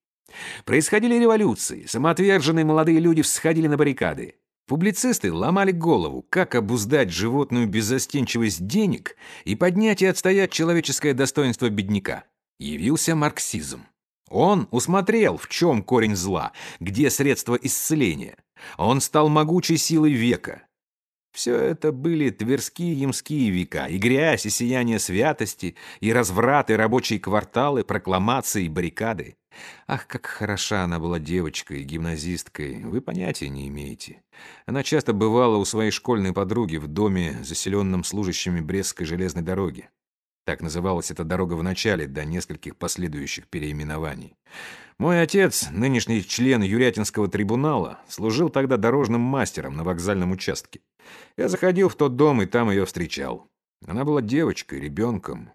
Происходили революции, самоотверженные молодые люди всходили на баррикады. Публицисты ломали голову, как обуздать животную беззастенчивость денег и поднять и отстоять человеческое достоинство бедняка. Явился марксизм. Он усмотрел, в чем корень зла, где средства исцеления. Он стал могучей силой века. Все это были тверские ямские века, и грязь, и сияние святости, и развраты, рабочие кварталы, прокламации, баррикады. Ах, как хороша она была девочкой, гимназисткой, вы понятия не имеете. Она часто бывала у своей школьной подруги в доме, заселенном служащими Брестской железной дороги. Так называлась эта дорога в начале, до нескольких последующих переименований. Мой отец, нынешний член Юрятинского трибунала, служил тогда дорожным мастером на вокзальном участке. Я заходил в тот дом и там ее встречал. Она была девочкой, ребенком.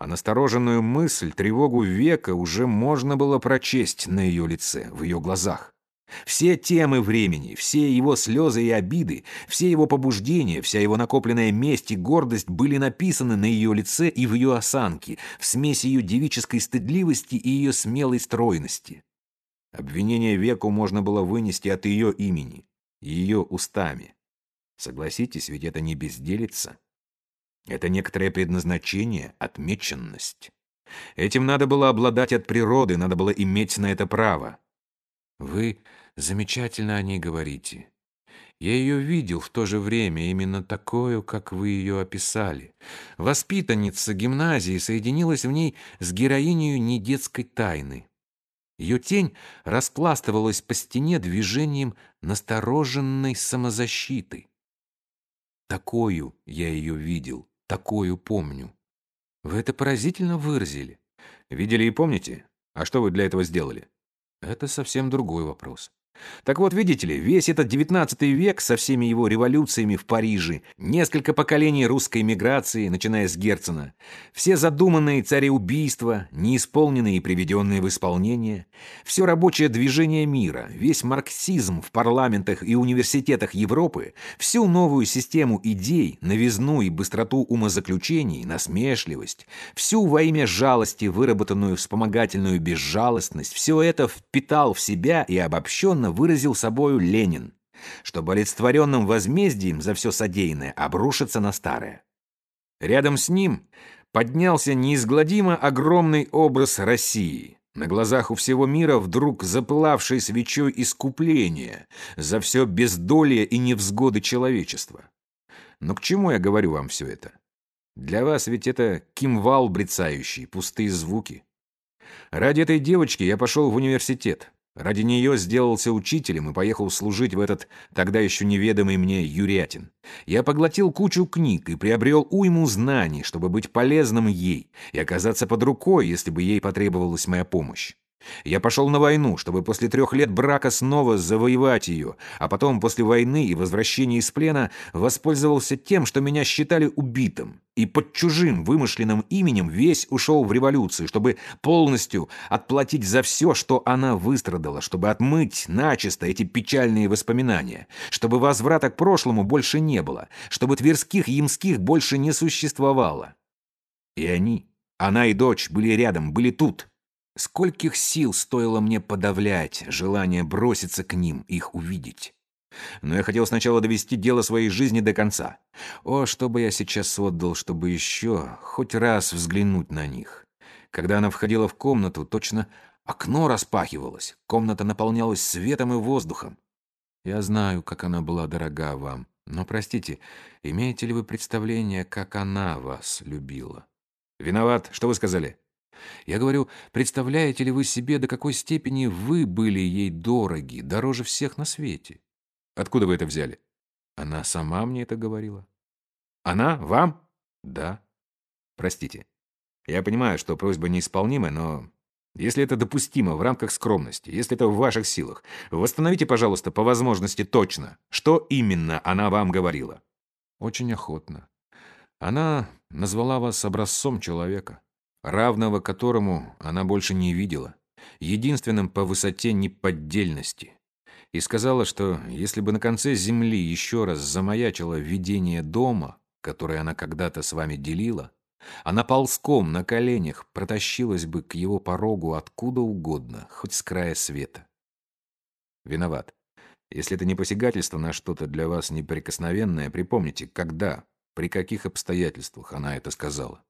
А настороженную мысль, тревогу века уже можно было прочесть на ее лице, в ее глазах. Все темы времени, все его слезы и обиды, все его побуждения, вся его накопленная месть и гордость были написаны на ее лице и в ее осанке, в смеси ее девической стыдливости и ее смелой стройности. Обвинение веку можно было вынести от ее имени, ее устами. Согласитесь, ведь это не безделица. Это некоторое предназначение, отмеченность. Этим надо было обладать от природы, надо было иметь на это право. Вы замечательно о ней говорите. Я ее видел в то же время, именно такую, как вы ее описали. Воспитанница гимназии соединилась в ней с героиней недетской тайны. Ее тень распластывалась по стене движением настороженной самозащиты. Такую я ее видел, такую помню. Вы это поразительно выразили. Видели и помните? А что вы для этого сделали? Это совсем другой вопрос. Так вот, видите ли, весь этот девятнадцатый век со всеми его революциями в Париже, несколько поколений русской миграции, начиная с Герцена, все задуманные цареубийства, неисполненные и приведенные в исполнение, все рабочее движение мира, весь марксизм в парламентах и университетах Европы, всю новую систему идей, новизну и быстроту умозаключений, насмешливость, всю во имя жалости выработанную вспомогательную безжалостность, все это впитал в себя и обобщенно выразил собою Ленин, чтобы олицетворенным возмездием за все содеянное обрушиться на старое. Рядом с ним поднялся неизгладимо огромный образ России, на глазах у всего мира вдруг запылавший свечой искупления за все бездолие и невзгоды человечества. Но к чему я говорю вам все это? Для вас ведь это кимвал брецающий, пустые звуки. Ради этой девочки я пошел в университет. Ради нее сделался учителем и поехал служить в этот тогда еще неведомый мне Юрятин. Я поглотил кучу книг и приобрел уйму знаний, чтобы быть полезным ей и оказаться под рукой, если бы ей потребовалась моя помощь. Я пошел на войну, чтобы после трех лет брака снова завоевать ее, а потом после войны и возвращения из плена воспользовался тем, что меня считали убитым, и под чужим вымышленным именем весь ушел в революцию, чтобы полностью отплатить за все, что она выстрадала, чтобы отмыть начисто эти печальные воспоминания, чтобы возврата к прошлому больше не было, чтобы Тверских и Ямских больше не существовало. И они, она и дочь, были рядом, были тут, Скольких сил стоило мне подавлять желание броситься к ним, их увидеть. Но я хотел сначала довести дело своей жизни до конца. О, что бы я сейчас отдал, чтобы еще хоть раз взглянуть на них. Когда она входила в комнату, точно окно распахивалось, комната наполнялась светом и воздухом. Я знаю, как она была дорога вам, но, простите, имеете ли вы представление, как она вас любила? Виноват, что вы сказали? Я говорю, представляете ли вы себе, до какой степени вы были ей дороги, дороже всех на свете? Откуда вы это взяли? Она сама мне это говорила. Она? Вам? Да. Простите. Я понимаю, что просьба неисполнима, но если это допустимо в рамках скромности, если это в ваших силах, восстановите, пожалуйста, по возможности точно, что именно она вам говорила. Очень охотно. Она назвала вас образцом человека равного которому она больше не видела, единственным по высоте неподдельности. И сказала, что если бы на конце земли еще раз замаячило видение дома, которое она когда-то с вами делила, она ползком на коленях протащилась бы к его порогу откуда угодно, хоть с края света. Виноват. Если это не посягательство на что-то для вас неприкосновенное, припомните, когда, при каких обстоятельствах она это сказала.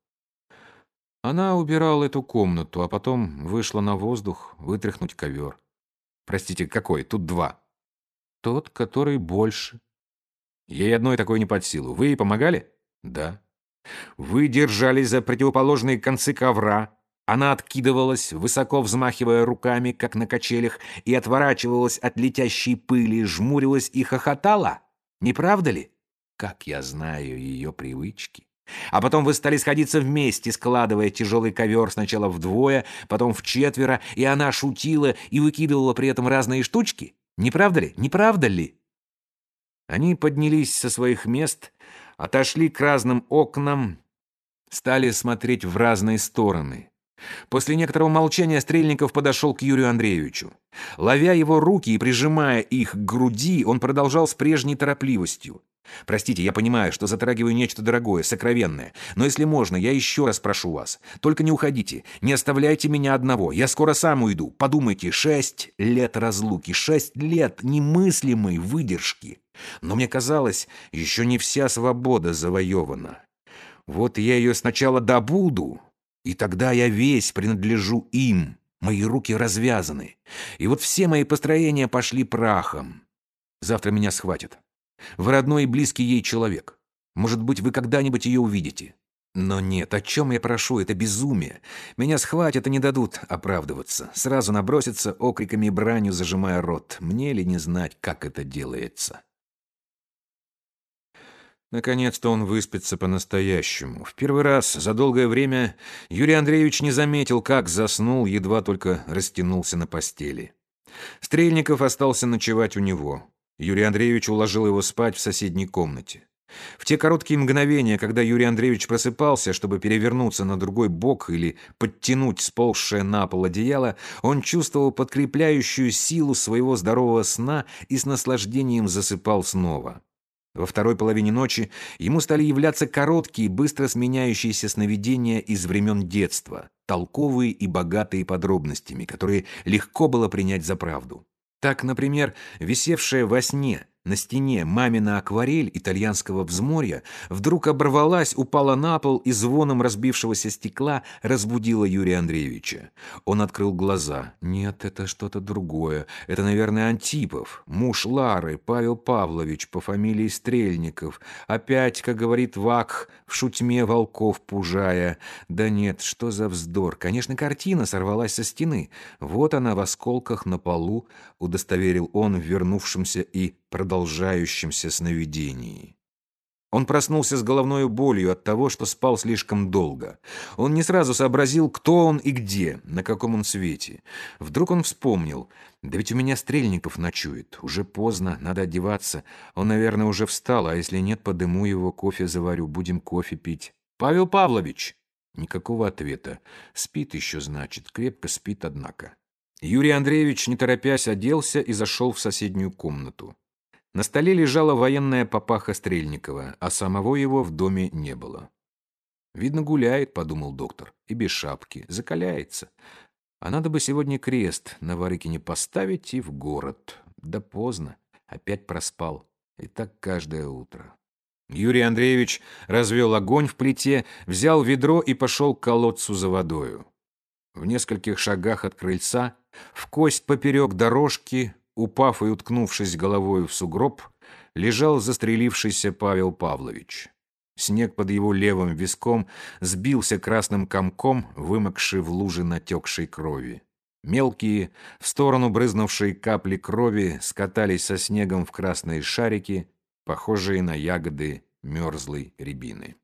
Она убирала эту комнату, а потом вышла на воздух вытряхнуть ковер. Простите, какой? Тут два. Тот, который больше. Ей одной такой не под силу. Вы ей помогали? Да. Вы держались за противоположные концы ковра, Она откидывалась, высоко взмахивая руками, как на качелях, и отворачивалась от летящей пыли, жмурилась и хохотала. Не правда ли? Как я знаю ее привычки. А потом вы стали сходиться вместе, складывая тяжелый ковер сначала вдвое, потом в четверо, и она шутила и выкидывала при этом разные штучки. Не правда ли? Не правда ли? Они поднялись со своих мест, отошли к разным окнам, стали смотреть в разные стороны. После некоторого молчания Стрельников подошел к Юрию Андреевичу. Ловя его руки и прижимая их к груди, он продолжал с прежней торопливостью. Простите, я понимаю, что затрагиваю нечто дорогое, сокровенное. Но если можно, я еще раз прошу вас. Только не уходите. Не оставляйте меня одного. Я скоро сам уйду. Подумайте, шесть лет разлуки. Шесть лет немыслимой выдержки. Но мне казалось, еще не вся свобода завоевана. Вот я ее сначала добуду, и тогда я весь принадлежу им. Мои руки развязаны. И вот все мои построения пошли прахом. Завтра меня схватят. Вы родной и близкий ей человек. Может быть, вы когда-нибудь ее увидите. Но нет, о чем я прошу, это безумие. Меня схватят и не дадут оправдываться. Сразу набросятся окриками и бранью, зажимая рот. Мне ли не знать, как это делается? Наконец-то он выспится по-настоящему. В первый раз за долгое время Юрий Андреевич не заметил, как заснул, едва только растянулся на постели. Стрельников остался ночевать у него. Юрий Андреевич уложил его спать в соседней комнате. В те короткие мгновения, когда Юрий Андреевич просыпался, чтобы перевернуться на другой бок или подтянуть сползшее на пол одеяло, он чувствовал подкрепляющую силу своего здорового сна и с наслаждением засыпал снова. Во второй половине ночи ему стали являться короткие, быстро сменяющиеся сновидения из времен детства, толковые и богатые подробностями, которые легко было принять за правду. Так, например, висевшая во сне на стене мамина акварель итальянского взморья вдруг оборвалась, упала на пол и звоном разбившегося стекла разбудила Юрия Андреевича. Он открыл глаза. Нет, это что-то другое. Это, наверное, Антипов, муж Лары, Павел Павлович по фамилии Стрельников. Опять, как говорит Вак, в шутьме волков пужая. Да нет, что за вздор. Конечно, картина сорвалась со стены. Вот она в осколках на полу, удостоверил он в вернувшемся и продолжающемся сновидении. Он проснулся с головной болью от того, что спал слишком долго. Он не сразу сообразил, кто он и где, на каком он свете. Вдруг он вспомнил, да ведь у меня Стрельников ночует, уже поздно, надо одеваться. Он, наверное, уже встал, а если нет, подыму его, кофе заварю, будем кофе пить. «Павел Павлович!» Никакого ответа. Спит еще, значит, крепко спит, однако. Юрий Андреевич, не торопясь, оделся и зашел в соседнюю комнату. На столе лежала военная папаха Стрельникова, а самого его в доме не было. «Видно, гуляет», — подумал доктор, — «и без шапки, закаляется. А надо бы сегодня крест на Варыкине поставить и в город. Да поздно, опять проспал. И так каждое утро». Юрий Андреевич развел огонь в плите, взял ведро и пошел к колодцу за водою. В нескольких шагах от крыльца, в кость поперек дорожки, упав и уткнувшись головой в сугроб, лежал застрелившийся Павел Павлович. Снег под его левым виском сбился красным комком, вымокший в луже натекшей крови. Мелкие, в сторону брызнувшие капли крови, скатались со снегом в красные шарики, похожие на ягоды мерзлой рябины.